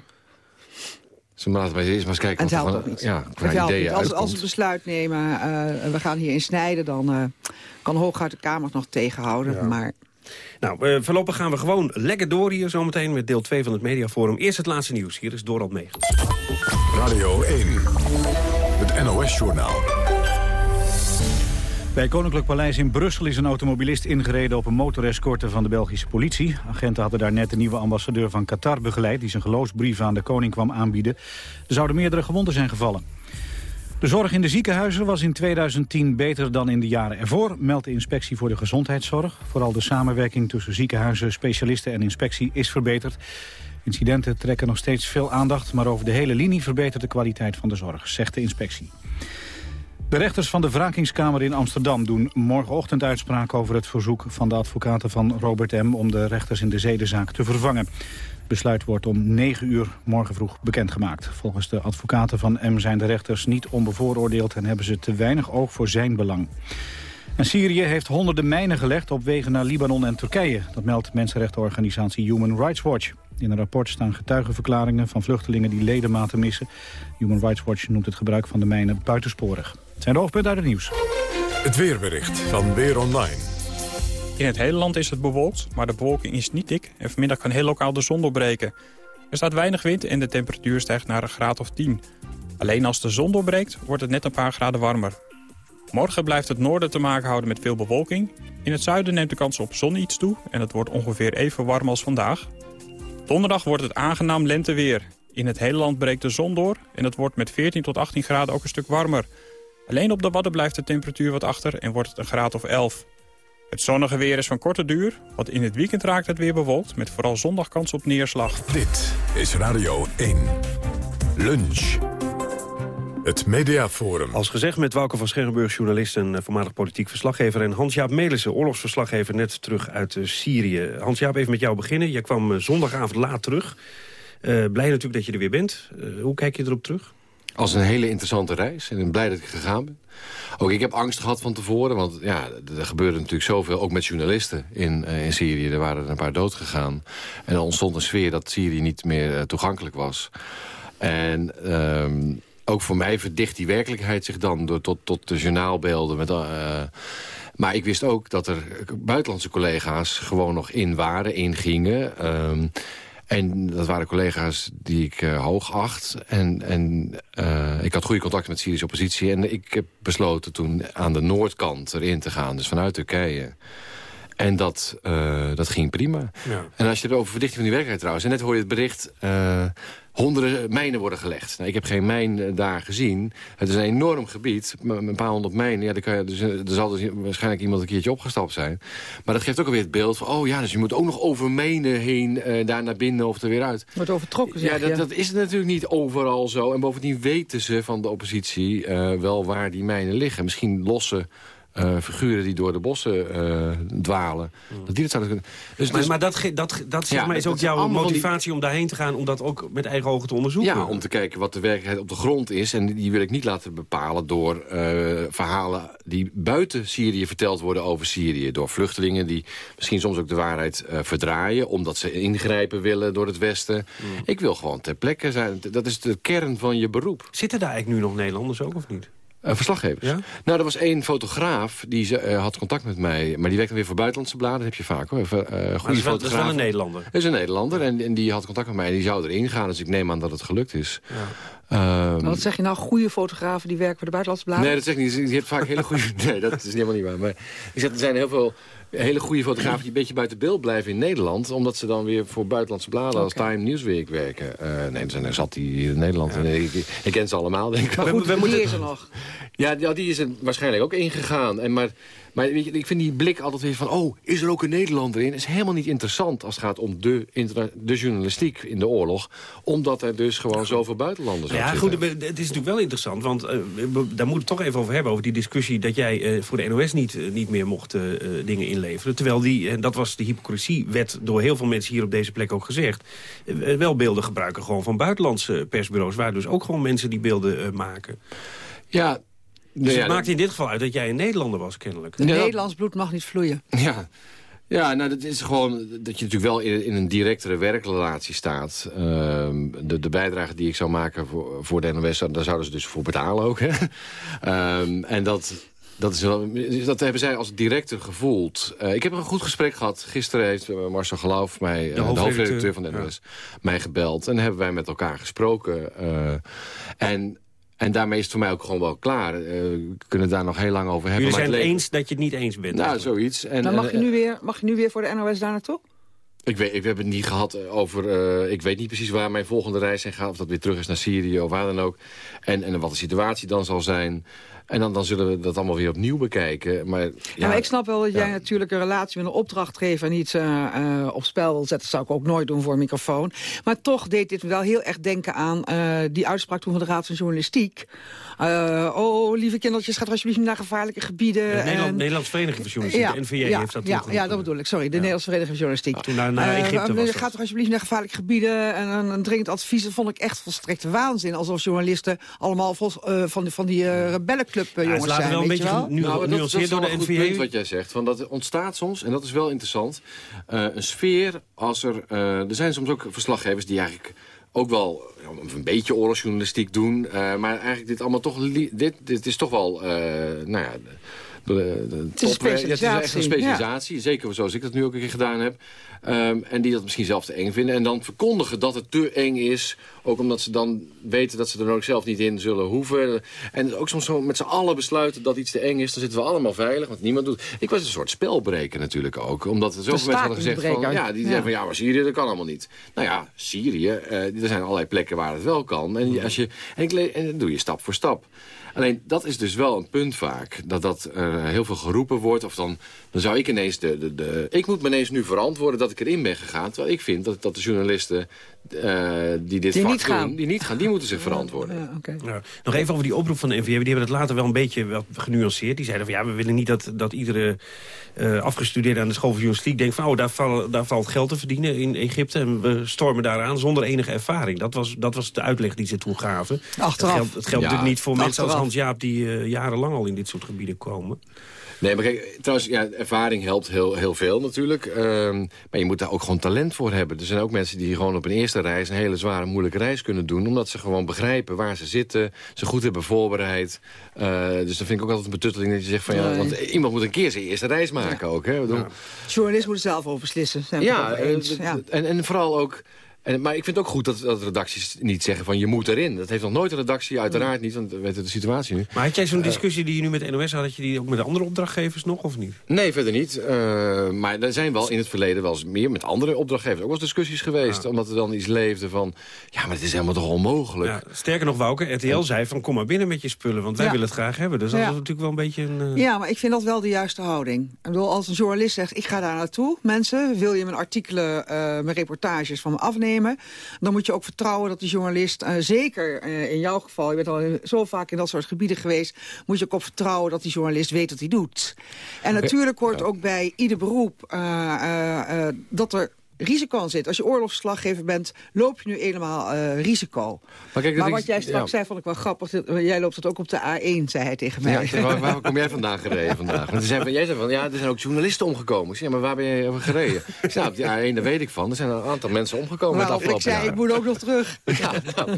Ze laten we eens maar eens kijken het helpt er ook niet. Ja, het helpt niet. Als, als we besluit nemen, uh, we gaan hierin snijden... dan uh, kan hooguit de Kamer nog tegenhouden. Ja. Maar... Nou, uh, voorlopig gaan we gewoon lekker door hier zometeen... met deel 2 van het Mediaforum. Eerst het laatste nieuws. Hier is Dorald Megens. Radio 1, het NOS-journaal. Bij Koninklijk Paleis in Brussel is een automobilist ingereden op een motorescorte van de Belgische politie. Agenten hadden daar net de nieuwe ambassadeur van Qatar begeleid... die zijn geloofsbrief aan de koning kwam aanbieden. Er zouden meerdere gewonden zijn gevallen. De zorg in de ziekenhuizen was in 2010 beter dan in de jaren ervoor... meldt de inspectie voor de gezondheidszorg. Vooral de samenwerking tussen ziekenhuizen, specialisten en inspectie is verbeterd. Incidenten trekken nog steeds veel aandacht... maar over de hele linie verbetert de kwaliteit van de zorg, zegt de inspectie. De rechters van de wrakingskamer in Amsterdam doen morgenochtend uitspraak over het verzoek van de advocaten van Robert M. om de rechters in de zedenzaak te vervangen. Het besluit wordt om 9 uur morgen vroeg bekendgemaakt. Volgens de advocaten van M zijn de rechters niet onbevooroordeeld en hebben ze te weinig oog voor zijn belang. En Syrië heeft honderden mijnen gelegd op wegen naar Libanon en Turkije. Dat meldt mensenrechtenorganisatie Human Rights Watch. In een rapport staan getuigenverklaringen van vluchtelingen die ledematen missen. Human Rights Watch noemt het gebruik van de mijnen buitensporig. Het zijn de hoofdpunten uit het nieuws. Het weerbericht van Weer Online. In het hele land is het bewolkt, maar de bewolking is niet dik... en vanmiddag kan heel lokaal de zon doorbreken. Er staat weinig wind en de temperatuur stijgt naar een graad of 10. Alleen als de zon doorbreekt, wordt het net een paar graden warmer. Morgen blijft het noorden te maken houden met veel bewolking. In het zuiden neemt de kans op zon iets toe... en het wordt ongeveer even warm als vandaag. Donderdag wordt het aangenaam lenteweer. In het hele land breekt de zon door... en het wordt met 14 tot 18 graden ook een stuk warmer. Alleen op de Wadden blijft de temperatuur wat achter en wordt het een graad of 11. Het zonnige weer is van korte duur, want in het weekend raakt het weer bewolkt... met vooral zondag kans op neerslag. Dit is Radio 1. Lunch. Het Mediaforum. Als gezegd met Wouke van Scherrenburg, journalist en eh, voormalig politiek verslaggever... en Hans-Jaap Melissen, oorlogsverslaggever, net terug uit uh, Syrië. Hans-Jaap, even met jou beginnen. Jij kwam uh, zondagavond laat terug. blij natuurlijk dat je er weer bent. hoe kijk je erop terug? Als een hele interessante reis en ik ben blij dat ik gegaan ben. Ook ik heb angst gehad van tevoren, want ja, er gebeurde natuurlijk zoveel, ook met journalisten in, uh, in Syrië. Er waren er een paar dood gegaan. En er ontstond een sfeer dat Syrië niet meer uh, toegankelijk was. En um, ook voor mij verdicht die werkelijkheid zich dan door, tot, tot de journaalbeelden. Met, uh, maar ik wist ook dat er buitenlandse collega's gewoon nog in waren, ingingen. Um, en dat waren collega's die ik uh, hoog acht. En, en uh, ik had goede contacten met de Syrische oppositie. En ik heb besloten toen aan de noordkant erin te gaan. Dus vanuit Turkije. En dat, uh, dat ging prima. Ja. En als je het over verdichting van die werkelijkheid trouwens... en net hoor je het bericht... honderden mijnen worden gelegd. Nou, ik heb geen mijn daar gezien. Het is een enorm gebied, een paar honderd mijnen. Ja, kan je, dus, er zal dus waarschijnlijk iemand een keertje opgestapt zijn. Maar dat geeft ook alweer het beeld van... oh ja, dus je moet ook nog over mijnen heen, uh, daar naar binnen of er weer uit. Wordt overtrokken, zeg ja, dat, dat is natuurlijk niet overal zo. En bovendien weten ze van de oppositie uh, wel waar die mijnen liggen. Misschien losse... Uh, figuren die door de bossen uh, dwalen. Mm. Dat die dat zouden kunnen. Dus, maar, dus, maar dat, dat, dat zeg ja, maar is ook jouw motivatie die... om daarheen te gaan... om dat ook met eigen ogen te onderzoeken? Ja, om te kijken wat de werkelijkheid op de grond is. En die wil ik niet laten bepalen door uh, verhalen... die buiten Syrië verteld worden over Syrië. Door vluchtelingen die misschien soms ook de waarheid verdraaien... omdat ze ingrijpen willen door het Westen. Mm. Ik wil gewoon ter plekke zijn. Dat is de kern van je beroep. Zitten daar eigenlijk nu nog Nederlanders ook of niet? Uh, verslaggevers. Nou, er was één fotograaf die ze, uh, had contact met mij. Maar die werkte weer voor buitenlandse bladen. Dat heb je vaak hoor. Uh, goede fotograaf. Dat is wel een Nederlander. Dat is een Nederlander. En, en, die had contact met mij. En die zou erin gaan. Dus ik neem aan dat het gelukt is. Ja. Um, wat zeg je nou? Goede fotografen die werken voor de buitenlandse bladen? Nee, dat zeg ik niet. Je hebt vaak hele goede... *laughs* nee, dat is helemaal niet waar. Maar ik zeg, er zijn heel veel hele goede fotografen die een beetje buiten beeld blijven in Nederland. Omdat ze dan weer voor buitenlandse bladen als Time Newsweek werken. Uh, nee, er zijn er zat die hier in Nederland. Ja. ik, ik, ken ze allemaal, denk ik. Maar goed, we, we moeten... is er nog. Ja, die is er waarschijnlijk ook ingegaan. En maar maar weet je, ik vind die blik altijd weer van... oh, is er ook een Nederlander in? is helemaal niet interessant als het gaat om de, de journalistiek in de oorlog. Omdat er dus gewoon zoveel buitenlanders zijn. Ja, goed, het is natuurlijk wel interessant. Want uh, daar moeten we het toch even over hebben. Over die discussie dat jij uh, voor de NOS niet, uh, niet meer mocht dingen inleveren. Terwijl die, en dat was de hypocrisie, werd door heel veel mensen hier op deze plek ook gezegd... wel beelden gebruiken gewoon van buitenlandse persbureaus. Waar dus ook gewoon mensen die beelden maken. Ja, dus het maakt in dit geval uit dat jij een Nederlander was, kennelijk. De Nederlands bloed mag niet vloeien. Ja, ja, nou, dat is gewoon dat je natuurlijk wel in, in een directere werkrelatie staat. Ehm, de, de bijdrage die ik zou maken voor, voor de NOS, daar zouden ze dus voor betalen ook. Hè? Ehm, en dat, dat, is wel, dat hebben zij als directeur gevoeld. Uh, ik heb een goed gesprek gehad. Gisteren heeft Marcel Geloof, mij, de, uh, hoofdredacteur van de NOS, mij gebeld. En hebben wij met elkaar gesproken. Uh, en en daarmee is het voor mij ook gewoon wel klaar. Uh, we kunnen daar nog heel lang over hebben. Jullie zijn het eens dat je het niet eens bent? Nou, zoiets. En, maar mag, je nu weer, mag je nu weer voor de NOS daar naartoe? Ik, weet, ik heb het niet gehad eh, over... Uh, ik weet niet precies waar mijn volgende reis heen gaat. Of dat weer terug is naar Syrië of waar dan ook. En, en wat de situatie dan zal zijn. En dan, dan zullen we dat allemaal weer opnieuw bekijken. Maar, ja, maar ik snap wel dat jij natuurlijk een relatie met een opdrachtgever niet uh, op spel wil zetten. Dat zou ik ook nooit doen voor een microfoon. Maar toch deed dit wel heel erg denken aan uh, die uitspraak toen van de Raad van Journalistiek. Uh, oh, lieve kindertjes, gaat alsjeblieft niet naar gevaarlijke gebieden. Ja, Nederland, en... Nederlands Vereniging van Journalistiek, ja, de NVJ ja, heeft dat ja, ja, dat bedoel ik, sorry. De Nederlandse Vereniging van Journalistiek. Toen naar, naar Egypte was Gaat toch alsjeblieft naar gevaarlijke gebieden en een, een dringend advies. Dat vond ik echt volstrekte waanzin. Alsof journalisten allemaal vol, van, die, van die rebellenclub jongens zijn wel een beetje nu, nou, dat, dat is door de NVA. wat jij zegt. Want dat ontstaat soms, en dat is wel interessant, uh, een sfeer als er... Uh, er zijn soms ook verslaggevers die eigenlijk ook wel een beetje oorlogsjournalistiek doen. Uh, maar eigenlijk dit allemaal toch... Dit, dit is toch wel... nou ja... De, de, de het, is top, het is echt een specialisatie. Ja. Zeker zoals ik dat nu ook een keer gedaan heb. Um, en die dat misschien zelf te eng vinden. En dan verkondigen dat het te eng is. Ook omdat ze dan weten dat ze er ook zelf niet in zullen hoeven. En ook soms zo met z'n allen besluiten dat iets te eng is. Dan zitten we allemaal veilig, want niemand doet. Ik was een soort spelbreken natuurlijk ook. Omdat er zoveel mensen hadden gezegd van... Ja, die ja. zeggen van ja, maar Syrië, dat kan allemaal niet. Nou ja, Syrië, uh, er zijn allerlei plekken waar het wel kan. En, als je, en, en dat doe je stap voor stap. Alleen dat is dus wel een punt vaak. Dat dat uh, heel veel geroepen wordt. Of dan, dan zou ik ineens de, de, de... Ik moet me ineens nu verantwoorden dat ik erin ben gegaan. Terwijl ik vind dat, dat de journalisten uh, die dit die vak niet doen, gaan. die niet gaan, die moeten zich verantwoorden. Ja, okay. ja. Nog even over die oproep van de NVA. Die hebben het later wel een beetje wel genuanceerd. Die zeiden van ja, we willen niet dat, dat iedere uh, afgestudeerde aan de school van journalistiek denkt van oh, daar, val, daar valt geld te verdienen in Egypte. En we stormen daaraan zonder enige ervaring. Dat was, dat was de uitleg die ze toen gaven. Achteraf. Het geldt, het geldt ja, natuurlijk niet voor achteraf. mensen als Hans Jaap die uh, jarenlang al in dit soort gebieden komen. Nee, maar kijk, trouwens, ja, ervaring helpt heel, heel veel natuurlijk. Um, maar je moet daar ook gewoon talent voor hebben. Er zijn ook mensen die gewoon op een eerste reis... een hele zware, moeilijke reis kunnen doen. Omdat ze gewoon begrijpen waar ze zitten. Ze goed hebben voorbereid. Uh, dus dan vind ik ook altijd een betutteling dat je zegt van... Ja, want iemand moet een keer zijn eerste reis maken ja. ook. Hè? Bedoel, ja. Journalist moet zelf over beslissen. Zijn ja, eens. ja. En, en vooral ook... En, maar ik vind het ook goed dat, dat redacties niet zeggen van je moet erin. Dat heeft nog nooit een redactie, uiteraard niet, want we weten de situatie nu. Maar had jij zo'n discussie die je nu met NOS had, had je die ook met de andere opdrachtgevers nog of niet? Nee, verder niet. Uh, maar er zijn wel in het verleden wel eens meer met andere opdrachtgevers ook wel eens discussies geweest. Ja. Omdat er dan iets leefde van, ja, maar het is helemaal toch onmogelijk. Ja, sterker nog, Wouke, RTL zei van kom maar binnen met je spullen, want wij willen het graag hebben. Dus dat is natuurlijk wel een beetje een... Uh... Ja, maar ik vind dat wel de juiste houding. Ik bedoel, als een journalist zegt, ik ga daar naartoe, mensen, wil je mijn artikelen, uh, mijn reportages van me afnemen, dan moet je ook vertrouwen dat de journalist, uh, zeker uh, in jouw geval... je bent al zo vaak in dat soort gebieden geweest... moet je ook op vertrouwen dat die journalist weet wat hij doet. En natuurlijk hoort ook bij ieder beroep uh, dat er risico aan zit. Als je oorlogsslaggever bent, loop je nu helemaal eh, risico. Maar, kijk, dat maar wat jij straks ja. zei, vond ik wel grappig. Jij loopt het ook op de A1, zei hij tegen mij. Ja, waar, waar kom jij vandaan *laughs* gereden vandaag? Want ze zei van, jij zei van, ja, er zijn ook journalisten omgekomen. Ik zei, ja, maar waar ben je over gereden? Ik zei, nou, op die A1, dat weet ik van. Er zijn een aantal mensen omgekomen met Waarop ik zei, jaar. ik moet ook nog terug. *laughs* Ja, nou.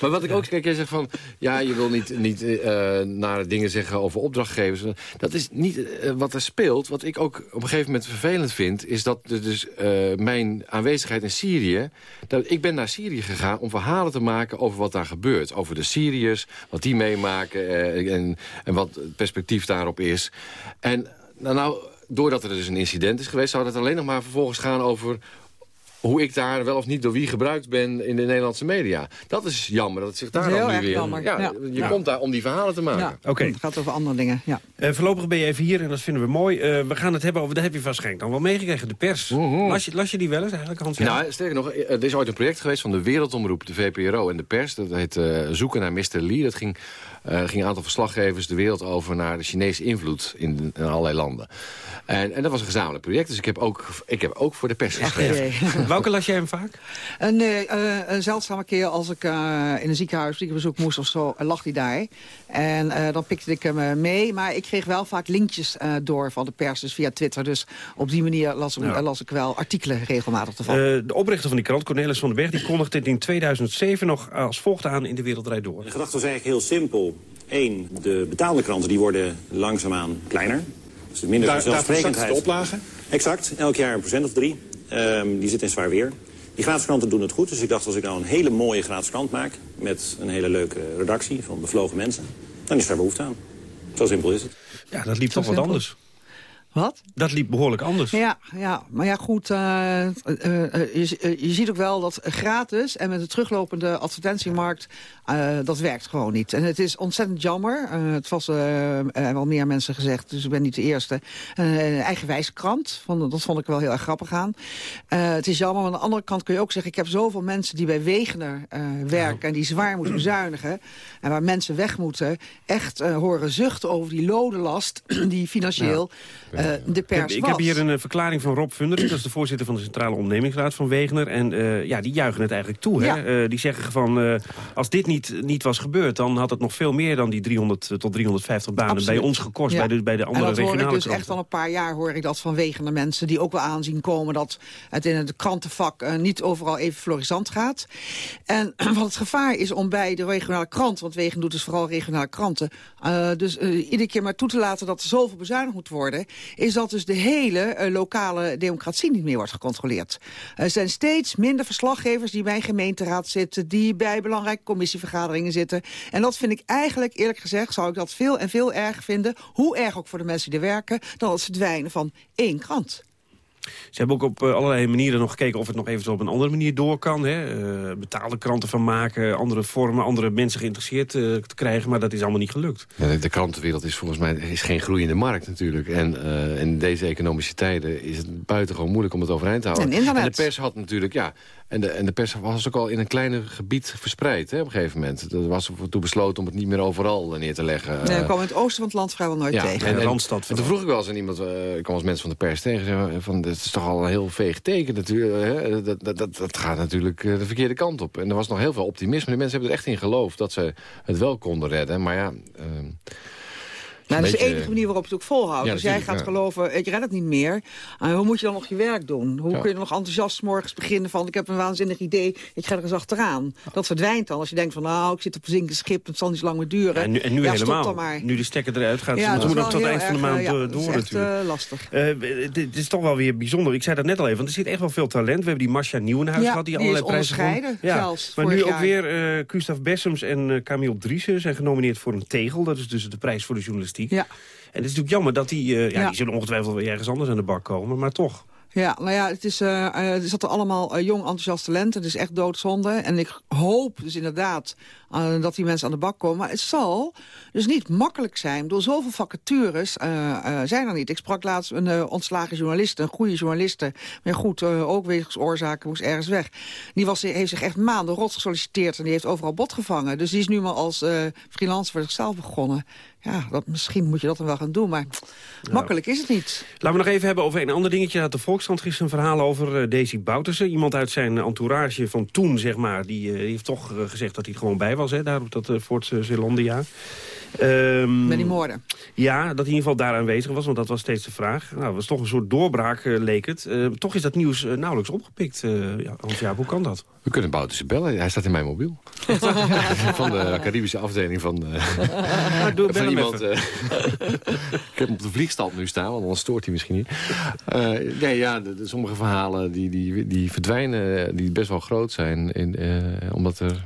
Maar wat ik ook, kijk, jij zegt van, ja, je wil niet, niet eh nare dingen zeggen over opdrachtgevers. Dat is niet eh, wat er speelt. Wat ik ook op een gegeven moment vervelend vind, is dat er dus eh, aanwezigheid in Syrië, dat, ik ben naar Syrië gegaan om verhalen te maken over wat daar gebeurt. Over de Syriërs, wat die meemaken eh, en, en wat het perspectief daarop is. En nou, nou, doordat er dus een incident is geweest, zou dat alleen nog maar vervolgens gaan over hoe ik daar wel of niet door wie gebruikt ben in de Nederlandse media. Dat is jammer dat het zich daar dan nu weer... jammer, Ja, ja. Je Ja. komt daar om die verhalen te maken. Ja, Oké. het gaat over andere dingen, ja. Eh, voorlopig ben je even hier en dat vinden we mooi. Eh, we gaan het hebben over, dat heb je waarschijnlijk dan wel meegekregen, de pers. Las, je, las je die wel eens eigenlijk, Hans? Nou, sterker nog, er is ooit een project geweest van de Wereldomroep, de VPRO en de pers. Dat heet eh, Zoeken naar Mr. Lee. Dat ging, eh, ging een aantal verslaggevers de wereld over naar de Chinese invloed in, in allerlei landen. En, en dat was een gezamenlijk project, dus ik heb ook, ik heb ook voor de pers geschreven. *laughs* Welke las jij hem vaak? Een, eh, eh, een zeldzame keer als ik eh, in een ziekenhuis ziekenbezoek moest of zo, lag hij daar. En eh, dan pikte ik hem mee. Maar ik kreeg wel vaak linkjes eh, door van de pers, dus via Twitter. Dus op die manier las, ik- Ja. las ik wel artikelen regelmatig ervan. Eh, de oprichter van die krant, Cornelis van den Berg, die kondigde het in 2007 nog als volgt aan in de Wereld Draait Door. De gedachte was eigenlijk heel simpel. Eén, de betaalde kranten die worden langzaamaan kleiner. Dus er minder Daar- zakt de oplage? Exact, elk jaar een procent of drie. Ehm, die zit in zwaar weer. Die gratis kranten doen het goed, dus ik dacht als ik nou een hele mooie gratis krant maak... met een hele leuke redactie van bevlogen mensen, dan is daar behoefte aan. Zo simpel is het. Ja, dat liep toch wat anders. Wat? Dat liep behoorlijk anders. Ja, ja, maar ja goed, eh, eh, eh, je, je ziet ook wel dat gratis en met de teruglopende advertentiemarkt, dat werkt gewoon niet. En het is ontzettend jammer, het was wel meer mensen gezegd, dus ik ben niet de eerste. Een eigenwijze krant, vond, dat vond ik wel heel erg grappig aan. Het is jammer, maar aan de andere kant kun je ook zeggen, ik heb zoveel mensen die bij Wegener werken en die zwaar moeten bezuinigen. En waar mensen weg moeten, echt horen zuchten over die lodenlast *clears throat* die financieel de Ik heb, pers ik was. heb hier een eh, verklaring van Rob Vundering, dat is de voorzitter van de Centrale Ondernemingsraad van Wegener. En eh, ja, die juichen het eigenlijk toe. Ja. Hè? Eh, die zeggen van, eh, als dit niet, niet was gebeurd, dan had het nog veel meer dan die 300 tot 350 banen Absoluut. bij ons gekost, Ja. bij, de, bij de andere en dat hoor ik regionale dus kranten. echt al een paar jaar hoor ik dat vanwege de mensen die ook wel aanzien komen dat het in het krantenvak eh, niet overal even florisant gaat. En *clears throat* wat het gevaar is om bij de regionale krant, want Wegen doet dus vooral regionale kranten, eh, dus eh, iedere keer maar toe te laten dat er zoveel bezuinigd moet worden, is dat dus de hele eh, lokale democratie niet meer wordt gecontroleerd. Er zijn steeds minder verslaggevers die bij een gemeenteraad zitten, die bij belangrijke commissievergaderingen zitten. En dat vind ik eigenlijk, eerlijk gezegd, zou ik dat veel en veel erg vinden, hoe erg ook voor de mensen die er werken, dan het verdwijnen van één krant. Ze hebben ook op eh, allerlei manieren nog gekeken of het nog eventueel op een andere manier door kan. Hè? Eh, betaalde kranten van maken, andere vormen, andere mensen geïnteresseerd eh, te krijgen. Maar dat is allemaal niet gelukt. Ja, de, krantenwereld is volgens mij is geen groeiende markt natuurlijk. En eh, in deze economische tijden is het buitengewoon moeilijk om het overeind te houden. En internet. de pers had natuurlijk, ja, en de, en de pers was ook al in een kleiner gebied verspreid hè, op een gegeven moment. Er was toen besloten om het niet meer overal neer te leggen. Nee, Eh, we komen in het oosten van het land vrijwel nooit ja, tegen. en, en, en toen vroeg ik wel eens aan iemand, eh, ik kwam als mensen van de pers tegen, zei, van, dit is toch al een heel veeg teken natuurlijk. Hè? Dat, dat, dat, dat gaat natuurlijk eh, de verkeerde kant op. En er was nog heel veel optimisme. De mensen hebben er echt in geloofd dat ze het wel konden redden. Maar ja... ehm, Nou, dat is de enige manier waarop je het ook volhoudt. Ja, Als jij gaat ja. geloven, ik red het niet meer. eh, hoe moet je dan nog je werk doen? Hoe Ja. kun je nog enthousiast morgens beginnen van... ik heb een waanzinnig idee, ik ga er eens achteraan. Dat verdwijnt dan. Als je denkt van, nou, ik zit op een zinkend schip... het zal niet zo lang meer duren. En nu, en nu ja, helemaal. maar. Nu de stekker eruit gaat. Ja, is nog tot het eind van de maand erg, eh, ja, dat is door echt, natuurlijk. eh, lastig. Eh, het is toch wel weer bijzonder. Ik zei dat net al even, want er zit echt wel veel talent. We hebben die Masha Nieuwenhuis Ja, gehad, die, die allerlei prijzen won. zelfs, Maar nu ook weer eh Gustav Bessems en eh Camille Driessen zijn genomineerd voor een tegel. Dat is dus de prijs voor de journalistiek. Ja. En het is natuurlijk jammer dat die, eh, ja, Ja. die zullen ongetwijfeld weer ergens anders aan de bak komen, maar toch. Ja, nou ja, het is, eh, er zat er allemaal jong, enthousiast talent. Het is echt doodzonde. En ik hoop dus inderdaad eh, dat die mensen aan de bak komen. Maar het zal dus niet makkelijk zijn. Door zoveel vacatures eh, eh, zijn er niet. Ik sprak laatst een ontslagen journaliste, een goede journaliste. Maar goed, ook wegens oorzaken moest ergens weg. Die was, heeft zich echt maanden rot gesolliciteerd. En die heeft overal bot gevangen. Dus die is nu maar als freelancer voor zichzelf begonnen. Ja, dat, misschien moet je dat dan wel gaan doen. Maar makkelijk is het niet. Laten we nog even hebben over een ander dingetje. Dat de Volkskrant gisteren een verhaal over Daisy Boutersen. Iemand uit zijn entourage van toen, zeg maar. Die, die heeft toch gezegd dat hij er gewoon bij was, hè, daar op dat uh, Fort Zeelandia. Um, Met die moorden? Ja, dat hij in ieder geval daar aanwezig was, want dat was steeds de vraag. Nou, dat was toch een soort doorbraak, uh, leek het. Uh, toch is dat nieuws uh, nauwelijks opgepikt. ja, Hans Jaap, hoe kan dat? We kunnen Boutersen bellen. Hij staat in mijn mobiel. *laughs* van de Caribische afdeling van, nou, doe, van iemand. *laughs* ik heb hem op de vliegstand nu staan, want anders stoort hij misschien niet. nee, ja, de, de, sommige verhalen die, die, die verdwijnen, die best wel groot zijn. In, omdat er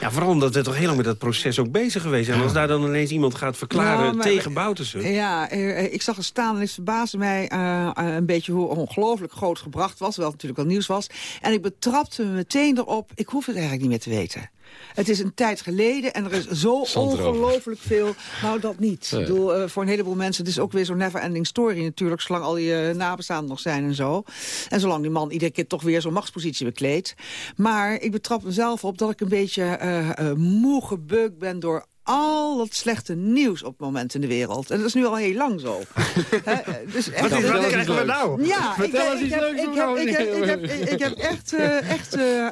ja, vooral omdat we toch heel lang met dat proces ook bezig geweest zijn. Als daar dan ineens iemand gaat verklaren nou, maar, tegen Boutersen. Ja, ik zag er staan en het verbaasde mij uh, een beetje hoe ongelooflijk groot gebracht was. Wel natuurlijk wel nieuws was. En ik betrapte me meteen erop, ik hoef het eigenlijk niet meer te weten. Het is een tijd geleden en er is zo *laughs* ongelooflijk veel. Nou, dat niet. Nee. Ik bedoel, uh, voor een heleboel mensen, het is ook weer zo'n never-ending story natuurlijk... zolang al die uh, nabestaanden nog zijn en zo. En zolang die man iedere keer toch weer zo'n machtspositie bekleedt. Maar ik betrap mezelf op dat ik een beetje uh, moe gebeukt ben... door al dat slechte nieuws op het moment in de wereld. En dat is nu al heel lang zo. *laughs* He, dus echt, wat, wat krijgen we nou? Ja, Vertel ik, eens iets ik, leuks ik, heb, ik, heb, ik, *laughs* heb, ik heb echt, uh, echt uh,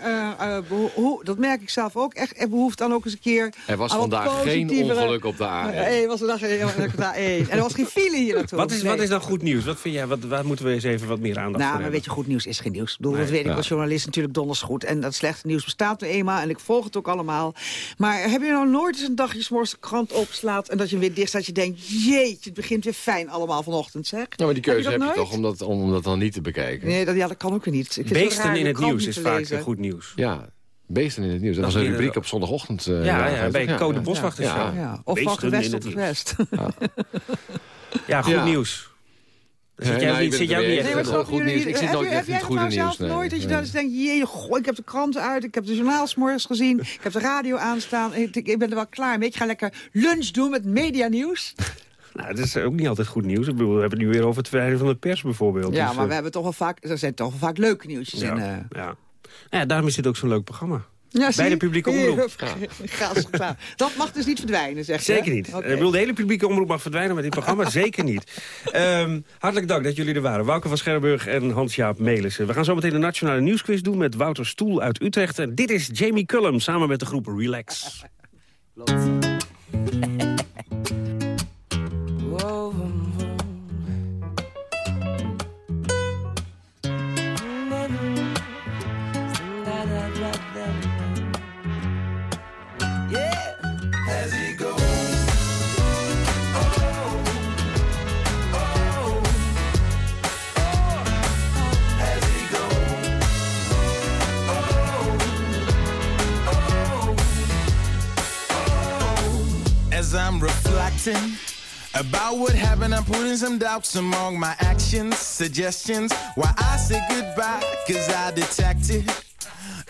uh, dat merk ik zelf ook, echt behoefte aan ook eens een keer... Er was vandaag geen ongeluk op de A1. Nee, was vandaag geen ongeluk op de A1. En er was geen file hier naartoe. Wat is, nee. wat is dan goed nieuws? Wat vind jij, wat, waar moeten we eens even wat meer aandacht nou, voor maar weet je, goed nieuws is geen nieuws. Ik bedoel, nee, dat weet ik als journalist natuurlijk donders goed. En dat slechte nieuws bestaat nu eenmaal en ik volg het ook allemaal. Maar heb je nou nooit eens een dagje s'morgens de krant opslaat... en dat je weer dicht staat, je denkt, jeetje, het begint weer fijn allemaal vanochtend, zeg. Ja, maar die keuze heb je, heb je toch om dat, om, om dat dan niet te bekijken? Nee, dat, ja, dat kan ook weer niet. Ik Beesten in het nieuws is vaak lezen. goed nieuws. Ja, Beesten in het nieuws. Dat, dat was een rubriek op zondagochtend. Uh, ja, ja, bij ja, Code ja, Boswachter ja, ja, ja. Of van gewest op gewest. *laughs* Ja, goed nieuws. Zit jij nee, niet, zit jij niet echt goed, goed nieuws? Ik zit nooit echt in het goede nieuws. Nee. nooit dat je dan denkt, jee, goh, ik heb de kranten uit, ik heb de journaalsmorgens gezien, *laughs* ik heb de radio aanstaan, ik, ik ben er wel klaar mee. Ik ga lekker lunch doen met medianieuws. *laughs* Nou, dat is ook niet altijd goed nieuws. Ik bedoel, we hebben het nu weer over het verwijderen van de pers bijvoorbeeld. Ja, dus, maar we hebben toch wel vaak, er zijn toch wel vaak leuke nieuwtjes ja, in. Uh... Ja. Nou ja, daarom is dit ook zo'n leuk programma. Ja, Bij de publieke omroep. *laughs* Ja. Dat mag dus niet verdwijnen, zeg je? Zeker niet. Okay. Ik bedoel, de hele publieke omroep mag verdwijnen, maar dit programma *laughs* zeker niet. Um, hartelijk dank dat jullie er waren. Wouter van Scherrenburg en Hans-Jaap Melissen. We gaan zo meteen een nationale nieuwsquiz doen met Wouter Stoel uit Utrecht. En dit is Jamie Cullum samen met de groep Relax. *laughs* about what happened. I'm putting some doubts among my actions, suggestions. Why I said goodbye, cause I detected.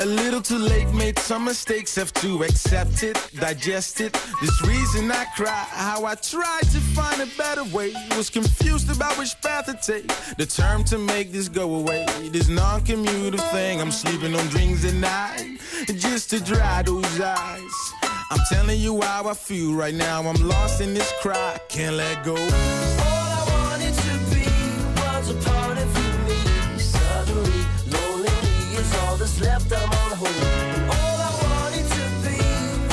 A little too late, made some mistakes, have to accept it, digest it. This reason I cry, how I tried to find a better way. Was confused about which path to take. Determined to make this go away. This non-commuter thing, I'm sleeping on dreams at night. Just to dry those eyes. I'm telling you how I feel right now. I'm lost in this cry, can't let go. All I wanted to be was a part of you, me. Suddenly, lonely is all that's left. I'm on hold. All I wanted to be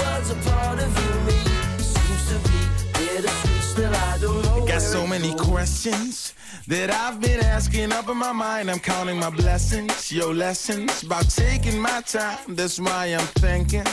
was a part of you, me. Seems to be bittersweet, still I don't know. Got so many questions that I've been asking up in my mind. I'm counting my blessings, your lessons about taking my time. That's why I'm thinking.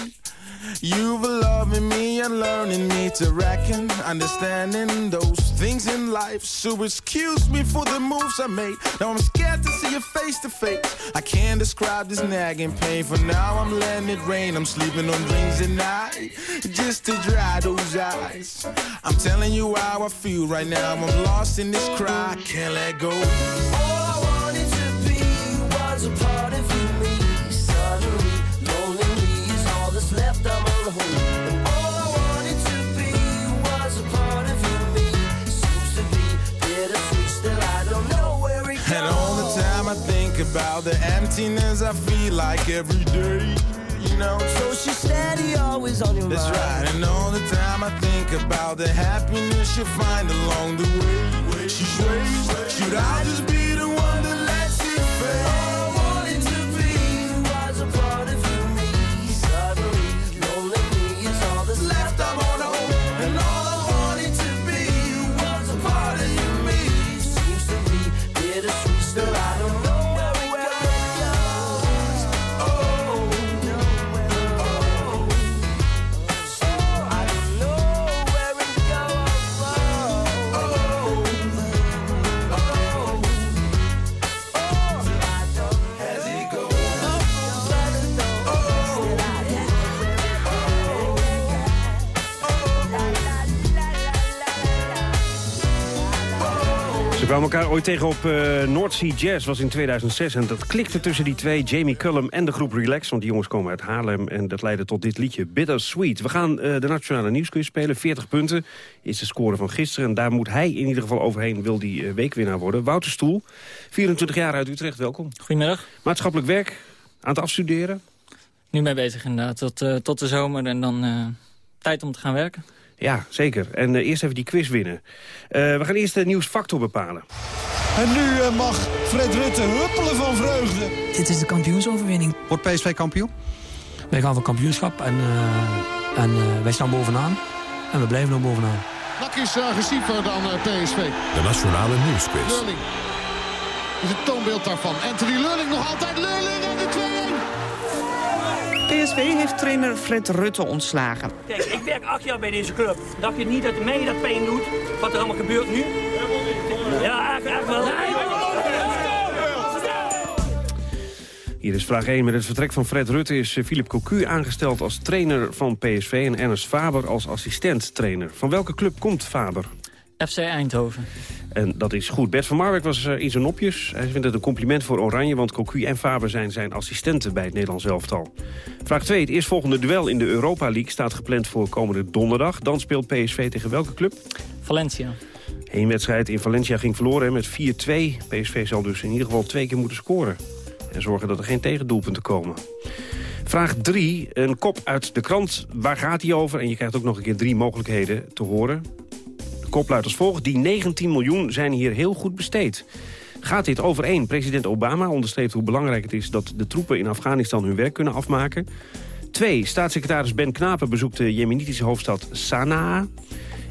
You've loving me and learning me to reckon, understanding those things in life. So excuse me for the moves I made. Now I'm scared to see you face to face. I can't describe this nagging pain. For now I'm letting it rain. I'm sleeping on dreams at night, just to dry those eyes. I'm telling you how I feel right now. I'm lost in this cry, can't let go. All I wanted to be was a part about the emptiness I feel like every day. You know, so she's steady, always on your That's mind. That's right, and all the time I think about the happiness you find along the way. She sways, should I just be kwamen elkaar ooit tegen op uh, North Sea Jazz, was in 2006. En dat klikte tussen die twee, Jamie Cullum en de groep Relax. Want die jongens komen uit Haarlem en dat leidde tot dit liedje, Bitter Sweet. We gaan uh, de Nationale Nieuwsquiz spelen, 40 punten. Is de score van gisteren en daar moet hij in ieder geval overheen... wil die uh, weekwinnaar worden. Wouter Stoel, 24 jaar uit Utrecht, welkom. Goedemiddag. Maatschappelijk werk, aan het afstuderen? Nu mee bezig inderdaad, tot, tot de zomer en dan tijd om te gaan werken. Ja, zeker. En uh, eerst even die quiz winnen. Uh, we gaan eerst de nieuwsfactor bepalen. En nu uh, mag Fred Rutte huppelen van vreugde. Dit is de kampioensoverwinning. Wordt PSV kampioen? Wij gaan voor kampioenschap en, en wij staan bovenaan. En we blijven nog bovenaan. Nak is agressiever dan PSV. De Nationale Nieuwsquiz. Lurling is het toonbeeld daarvan. Anthony Lurling nog altijd. Lurling en de 2 PSV heeft trainer Fred Rutte ontslagen. Kijk, ik werk acht jaar bij deze club. Dacht je niet dat mij dat pijn doet? Wat er allemaal gebeurt nu? Ja, echt, echt wel. Hier is vraag 1. Met het vertrek van Fred Rutte is Philip Cocu aangesteld als trainer van PSV... en Ernest Faber als assistent-trainer. Van welke club komt Faber? FC Eindhoven. En dat is goed. Bert van Marwijk was in zijn nopjes. Hij vindt het een compliment voor Oranje, want Cocu en Faber zijn zijn assistenten bij het Nederlands elftal. Vraag 2. Het eerstvolgende duel in de Europa League staat gepland voor komende donderdag. Dan speelt PSV tegen welke club? Valencia. Eén wedstrijd in Valencia ging verloren met 4-2. PSV zal dus in ieder geval twee keer moeten scoren. En zorgen dat er geen tegendoelpunten komen. Vraag 3. Een kop uit de krant. Waar gaat hij over? En je krijgt ook nog een keer drie mogelijkheden te horen. De kop luidt als volgt. Die 19 miljoen zijn hier heel goed besteed. Gaat dit overeen? President Obama onderstreept hoe belangrijk het is... dat de troepen in Afghanistan hun werk kunnen afmaken. 2. Staatssecretaris Ben Knapen bezoekt de jemenitische hoofdstad Sanaa.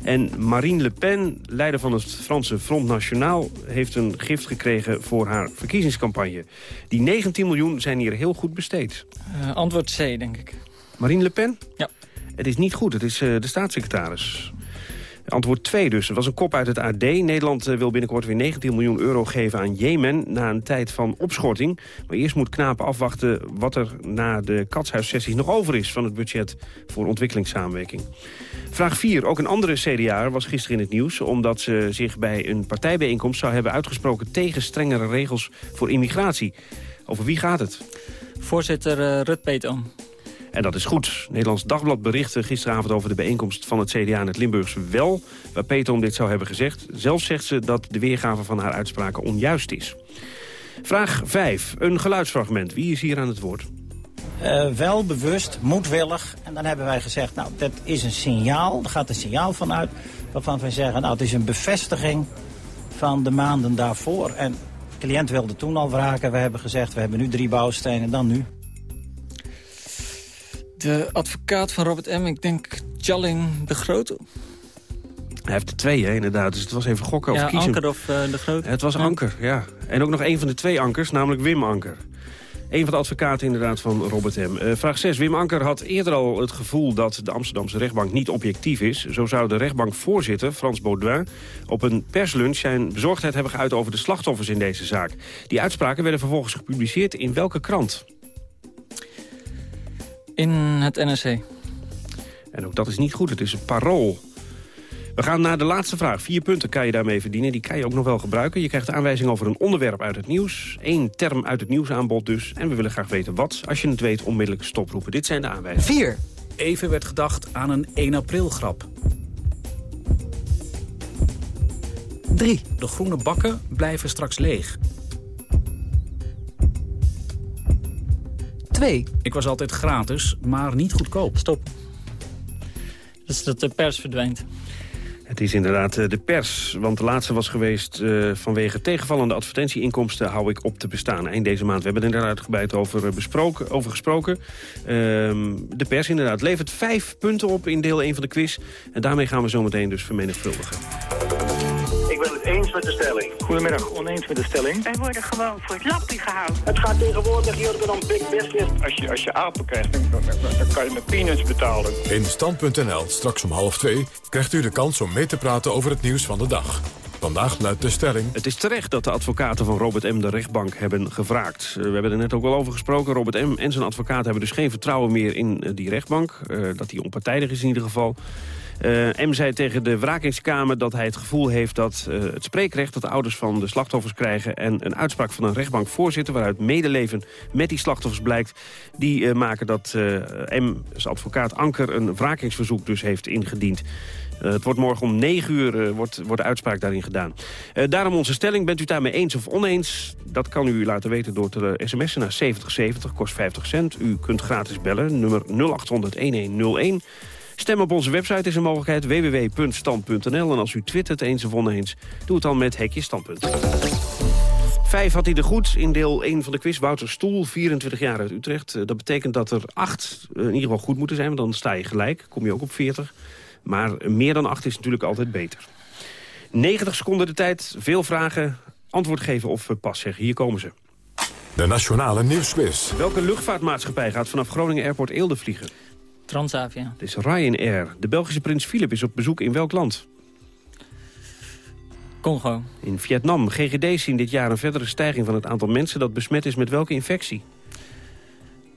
En Marine Le Pen, leider van het Franse Front National... heeft een gift gekregen voor haar verkiezingscampagne. Die 19 miljoen zijn hier heel goed besteed. Uh, antwoord C, denk ik. Marine Le Pen? Ja. Het is niet goed, het is uh, de staatssecretaris. Antwoord 2 dus. Er was een kop uit het AD. Nederland wil binnenkort weer 19 miljoen euro geven aan Jemen... na een tijd van opschorting. Maar eerst moet Knapen afwachten wat er na de katshuissessies nog over is... van het budget voor ontwikkelingssamenwerking. Vraag 4. Ook een andere CDA was gisteren in het nieuws... omdat ze zich bij een partijbijeenkomst zou hebben uitgesproken... tegen strengere regels voor immigratie. Over wie gaat het? Voorzitter uh, Rut Peetoom. En dat is goed. Nederlands Dagblad berichtte gisteravond over de bijeenkomst van het CDA in het Limburgse Wel... waar Peetoom dit zou hebben gezegd. Zelf zegt ze dat de weergave van haar uitspraken onjuist is. Vraag 5. Een geluidsfragment. Wie is hier aan het woord? Uh, wel bewust, moedwillig. En dan hebben wij gezegd, nou, dat is een signaal. Er gaat een signaal vanuit waarvan wij zeggen, nou, het is een bevestiging van de maanden daarvoor. En de cliënt wilde toen al wraken. We hebben gezegd, we hebben nu drie bouwstenen, dan nu. De advocaat van Robert M., ik denk Jalling de Grote. Hij heeft er twee, hè, inderdaad. Dus het was even gokken of ja, kiezen. Anker of uh, de Grote. Het was ja. Anker, ja. En ook nog een van de twee Ankers, namelijk Wim Anker. Een van de advocaten inderdaad van Robert M. Uh, vraag 6. Wim Anker had eerder al het gevoel dat de Amsterdamse rechtbank niet objectief is. Zo zou de rechtbankvoorzitter, Frans Baudouin, op een perslunch zijn bezorgdheid hebben geuit over de slachtoffers in deze zaak. Die uitspraken werden vervolgens gepubliceerd in welke krant? In het NRC. En ook dat is niet goed, het is een parool. We gaan naar de laatste vraag. Vier punten kan je daarmee verdienen. Die kan je ook nog wel gebruiken. Je krijgt de aanwijzing over een onderwerp uit het nieuws. Eén term uit het nieuwsaanbod dus. En we willen graag weten wat. Als je het weet, onmiddellijk stoproepen. Dit zijn de aanwijzingen. Vier. Even werd gedacht aan een 1 april grap. 3. De groene bakken blijven straks leeg. 2. Ik was altijd gratis, maar niet goedkoop. Stop. Dus dat de pers verdwijnt. Het is inderdaad de pers, want de laatste was geweest... Uh, vanwege tegenvallende advertentieinkomsten hou ik op te bestaan. Eind deze maand. We hebben er uitgebreid over, besproken, over gesproken. Uh, de pers inderdaad levert vijf punten op in deel 1 van de quiz. En daarmee gaan we zometeen dus vermenigvuldigen. Met de stelling. Goedemiddag, oneens met de stelling. Wij worden gewoon voor het lappie gehouden. Het gaat tegenwoordig hier om big business. Als je, als je apen krijgt, dan, dan, dan kan je met peanuts betalen. In Stand.nl, straks om half twee, krijgt u de kans om mee te praten over het nieuws van de dag. Vandaag luidt de stelling. Het is terecht dat de advocaten van Robert M. de rechtbank hebben gevraagd. We hebben er net ook wel over gesproken. Robert M. en zijn advocaat hebben dus geen vertrouwen meer in die rechtbank. Uh, dat die onpartijdig is in ieder geval. M zei tegen de wrakingskamer dat hij het gevoel heeft dat het spreekrecht... dat de ouders van de slachtoffers krijgen... en een uitspraak van een rechtbankvoorzitter... waaruit medeleven met die slachtoffers blijkt... die maken dat M, als advocaat Anker, een wrakingsverzoek dus heeft ingediend. Eh, het wordt morgen om 9 uur wordt, wordt de uitspraak daarin gedaan. Daarom onze stelling. Bent u daarmee eens of oneens? Dat kan u laten weten door te sms'en naar 7070, kost 50 cent. U kunt gratis bellen, nummer 0800-1101. Stem op onze website is een mogelijkheid, www.stand.nl. En als u twittert eens of oneens, doe het dan met hekje standpunt. Vijf had hij er goed in deel 1 van de quiz. Wouter Stoel, 24 jaar uit Utrecht. Dat betekent dat er acht in ieder geval goed moeten zijn, want dan sta je gelijk. Kom je ook op 40. Maar meer dan acht is natuurlijk altijd beter. 90 seconden de tijd, veel vragen, antwoord geven of pas zeggen. Hier komen ze. De Nationale Nieuwsquiz. Welke luchtvaartmaatschappij gaat vanaf Groningen Airport Eelde vliegen? Transavia. Het is Ryanair. De Belgische prins Philip is op bezoek in welk land? Congo. In Vietnam. GGD zien dit jaar een verdere stijging van het aantal mensen dat besmet is met welke infectie?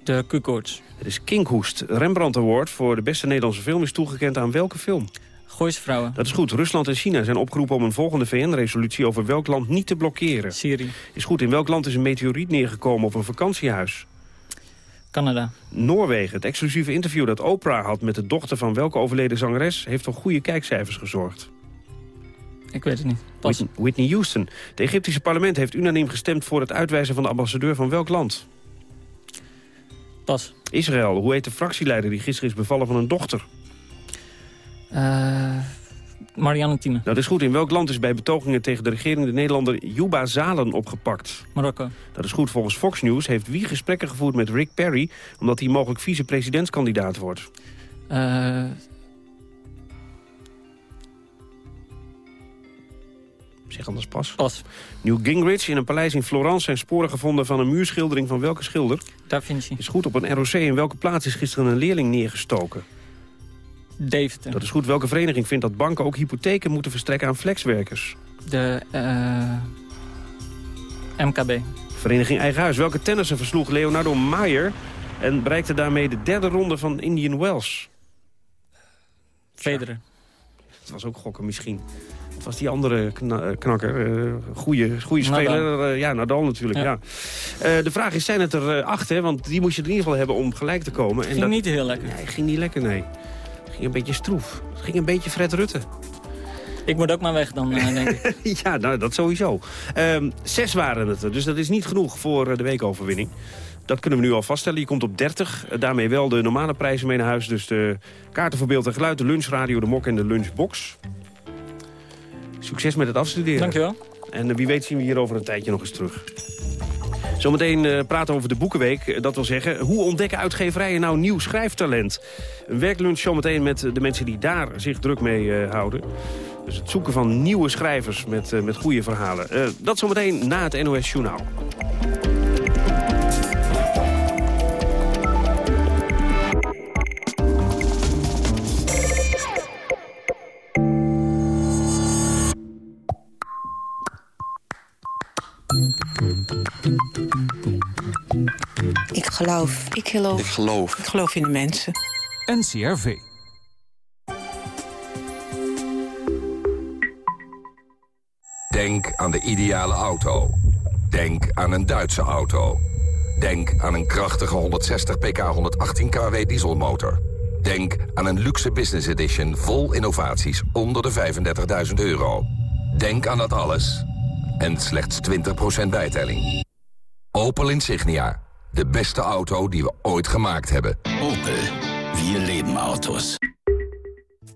De Q-koorts. Het is Kinkhoest. Rembrandt Award voor de beste Nederlandse film is toegekend aan welke film? Gooise vrouwen. Dat is goed. Rusland en China zijn opgeroepen om een volgende VN-resolutie over welk land niet te blokkeren. Syrië. Is goed. In welk land is een meteoriet neergekomen op een vakantiehuis? Canada. Noorwegen. Het exclusieve interview dat Oprah had met de dochter van welke overleden zangeres... heeft voor goede kijkcijfers gezorgd. Ik weet het niet. Pas. Whitney Houston. Het Egyptische parlement heeft unaniem gestemd voor het uitwijzen van de ambassadeur van welk land? Pas. Israël. Hoe heet de fractieleider die gisteren is bevallen van een dochter? Uh, Marianne Thieme. Dat is goed. In welk land is bij betogingen tegen de regering de Nederlander Juba Zalen opgepakt? Marokko. Dat is goed. Volgens Fox News heeft wie gesprekken gevoerd met Rick Perry... omdat hij mogelijk vice-presidentskandidaat wordt? Uh, Zeg anders pas. Pas. New Gingrich. In een paleis in Florence zijn sporen gevonden van een muurschildering van welke schilder? Da Vinci. Is goed. Op een ROC in welke plaats is gisteren een leerling neergestoken? Deventer. Dat is goed. Welke vereniging vindt dat banken ook hypotheken moeten verstrekken aan flexwerkers? De uh, MKB. Vereniging Eigen Huis. Welke tennisser versloeg Leonardo Maier en bereikte daarmee de derde ronde van Indian Wells? Federer. Het was ook gokken misschien. Of was die andere kna knakker? Uh, goeie, goeie speler. Uh, ja, Nadal natuurlijk. Ja. ja. Uh, de vraag is, zijn het er acht? Hè? Want die moest je in ieder geval hebben om gelijk te komen. Ging en dat... niet heel lekker. Nee, ging niet lekker, nee. Ging een beetje stroef. Het ging een beetje Fred Rutte. Ik moet ook maar weg dan, denk ik. *laughs* ja, nou, dat sowieso. Um, zes waren het er, dus dat is niet genoeg voor de weekoverwinning. Dat kunnen we nu al vaststellen. Je komt op 30. Daarmee wel de normale prijzen mee naar huis. Dus de kaarten voor beeld en geluid, de lunchradio, de mok en de lunchbox. Succes met het afstuderen. Dankjewel. En wie weet zien we hier over een tijdje nog eens terug. Zometeen uh, praten over de Boekenweek. Dat wil zeggen, hoe ontdekken uitgeverijen nou nieuw schrijftalent? Een werklunch zometeen met de mensen die daar zich druk mee uh, houden. Dus het zoeken van nieuwe schrijvers met, met goede verhalen. dat zometeen na het NOS Journaal. Geloof. Ik geloof. Ik geloof. Ik geloof in de mensen. NCRV. Denk aan de ideale auto. Denk aan een Duitse auto. Denk aan een krachtige 160 pk 118 kW dieselmotor. Denk aan een luxe business edition vol innovaties onder de 35.000 euro. Denk aan dat alles en slechts 20% bijtelling. Opel Insignia. De beste auto die we ooit gemaakt hebben. Opel. Vier leven auto's.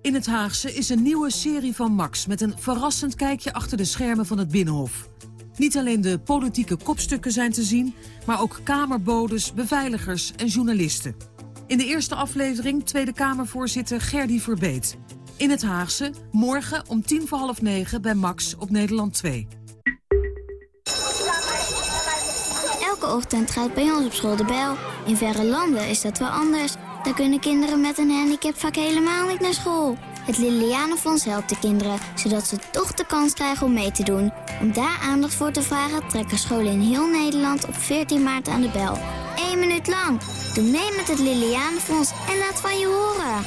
In het Haagse is een nieuwe serie van Max... met een verrassend kijkje achter de schermen van het Binnenhof. Niet alleen de politieke kopstukken zijn te zien... maar ook kamerbodes, beveiligers en journalisten. In de eerste aflevering Tweede Kamervoorzitter Gerdy Verbeet. In het Haagse, morgen om tien voor half negen bij Max op Nederland 2. Elke ochtend gaat bij ons op school de bel. In verre landen is dat wel anders. Daar kunnen kinderen met een handicap vaak helemaal niet naar school. Het Lilianenfonds helpt de kinderen, zodat ze toch de kans krijgen om mee te doen. Om daar aandacht voor te vragen trekken scholen in heel Nederland op 14 maart aan de bel. Eén minuut lang. Doe mee met het Lilianenfonds en laat van je horen.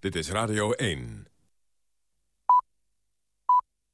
Dit is Radio 1.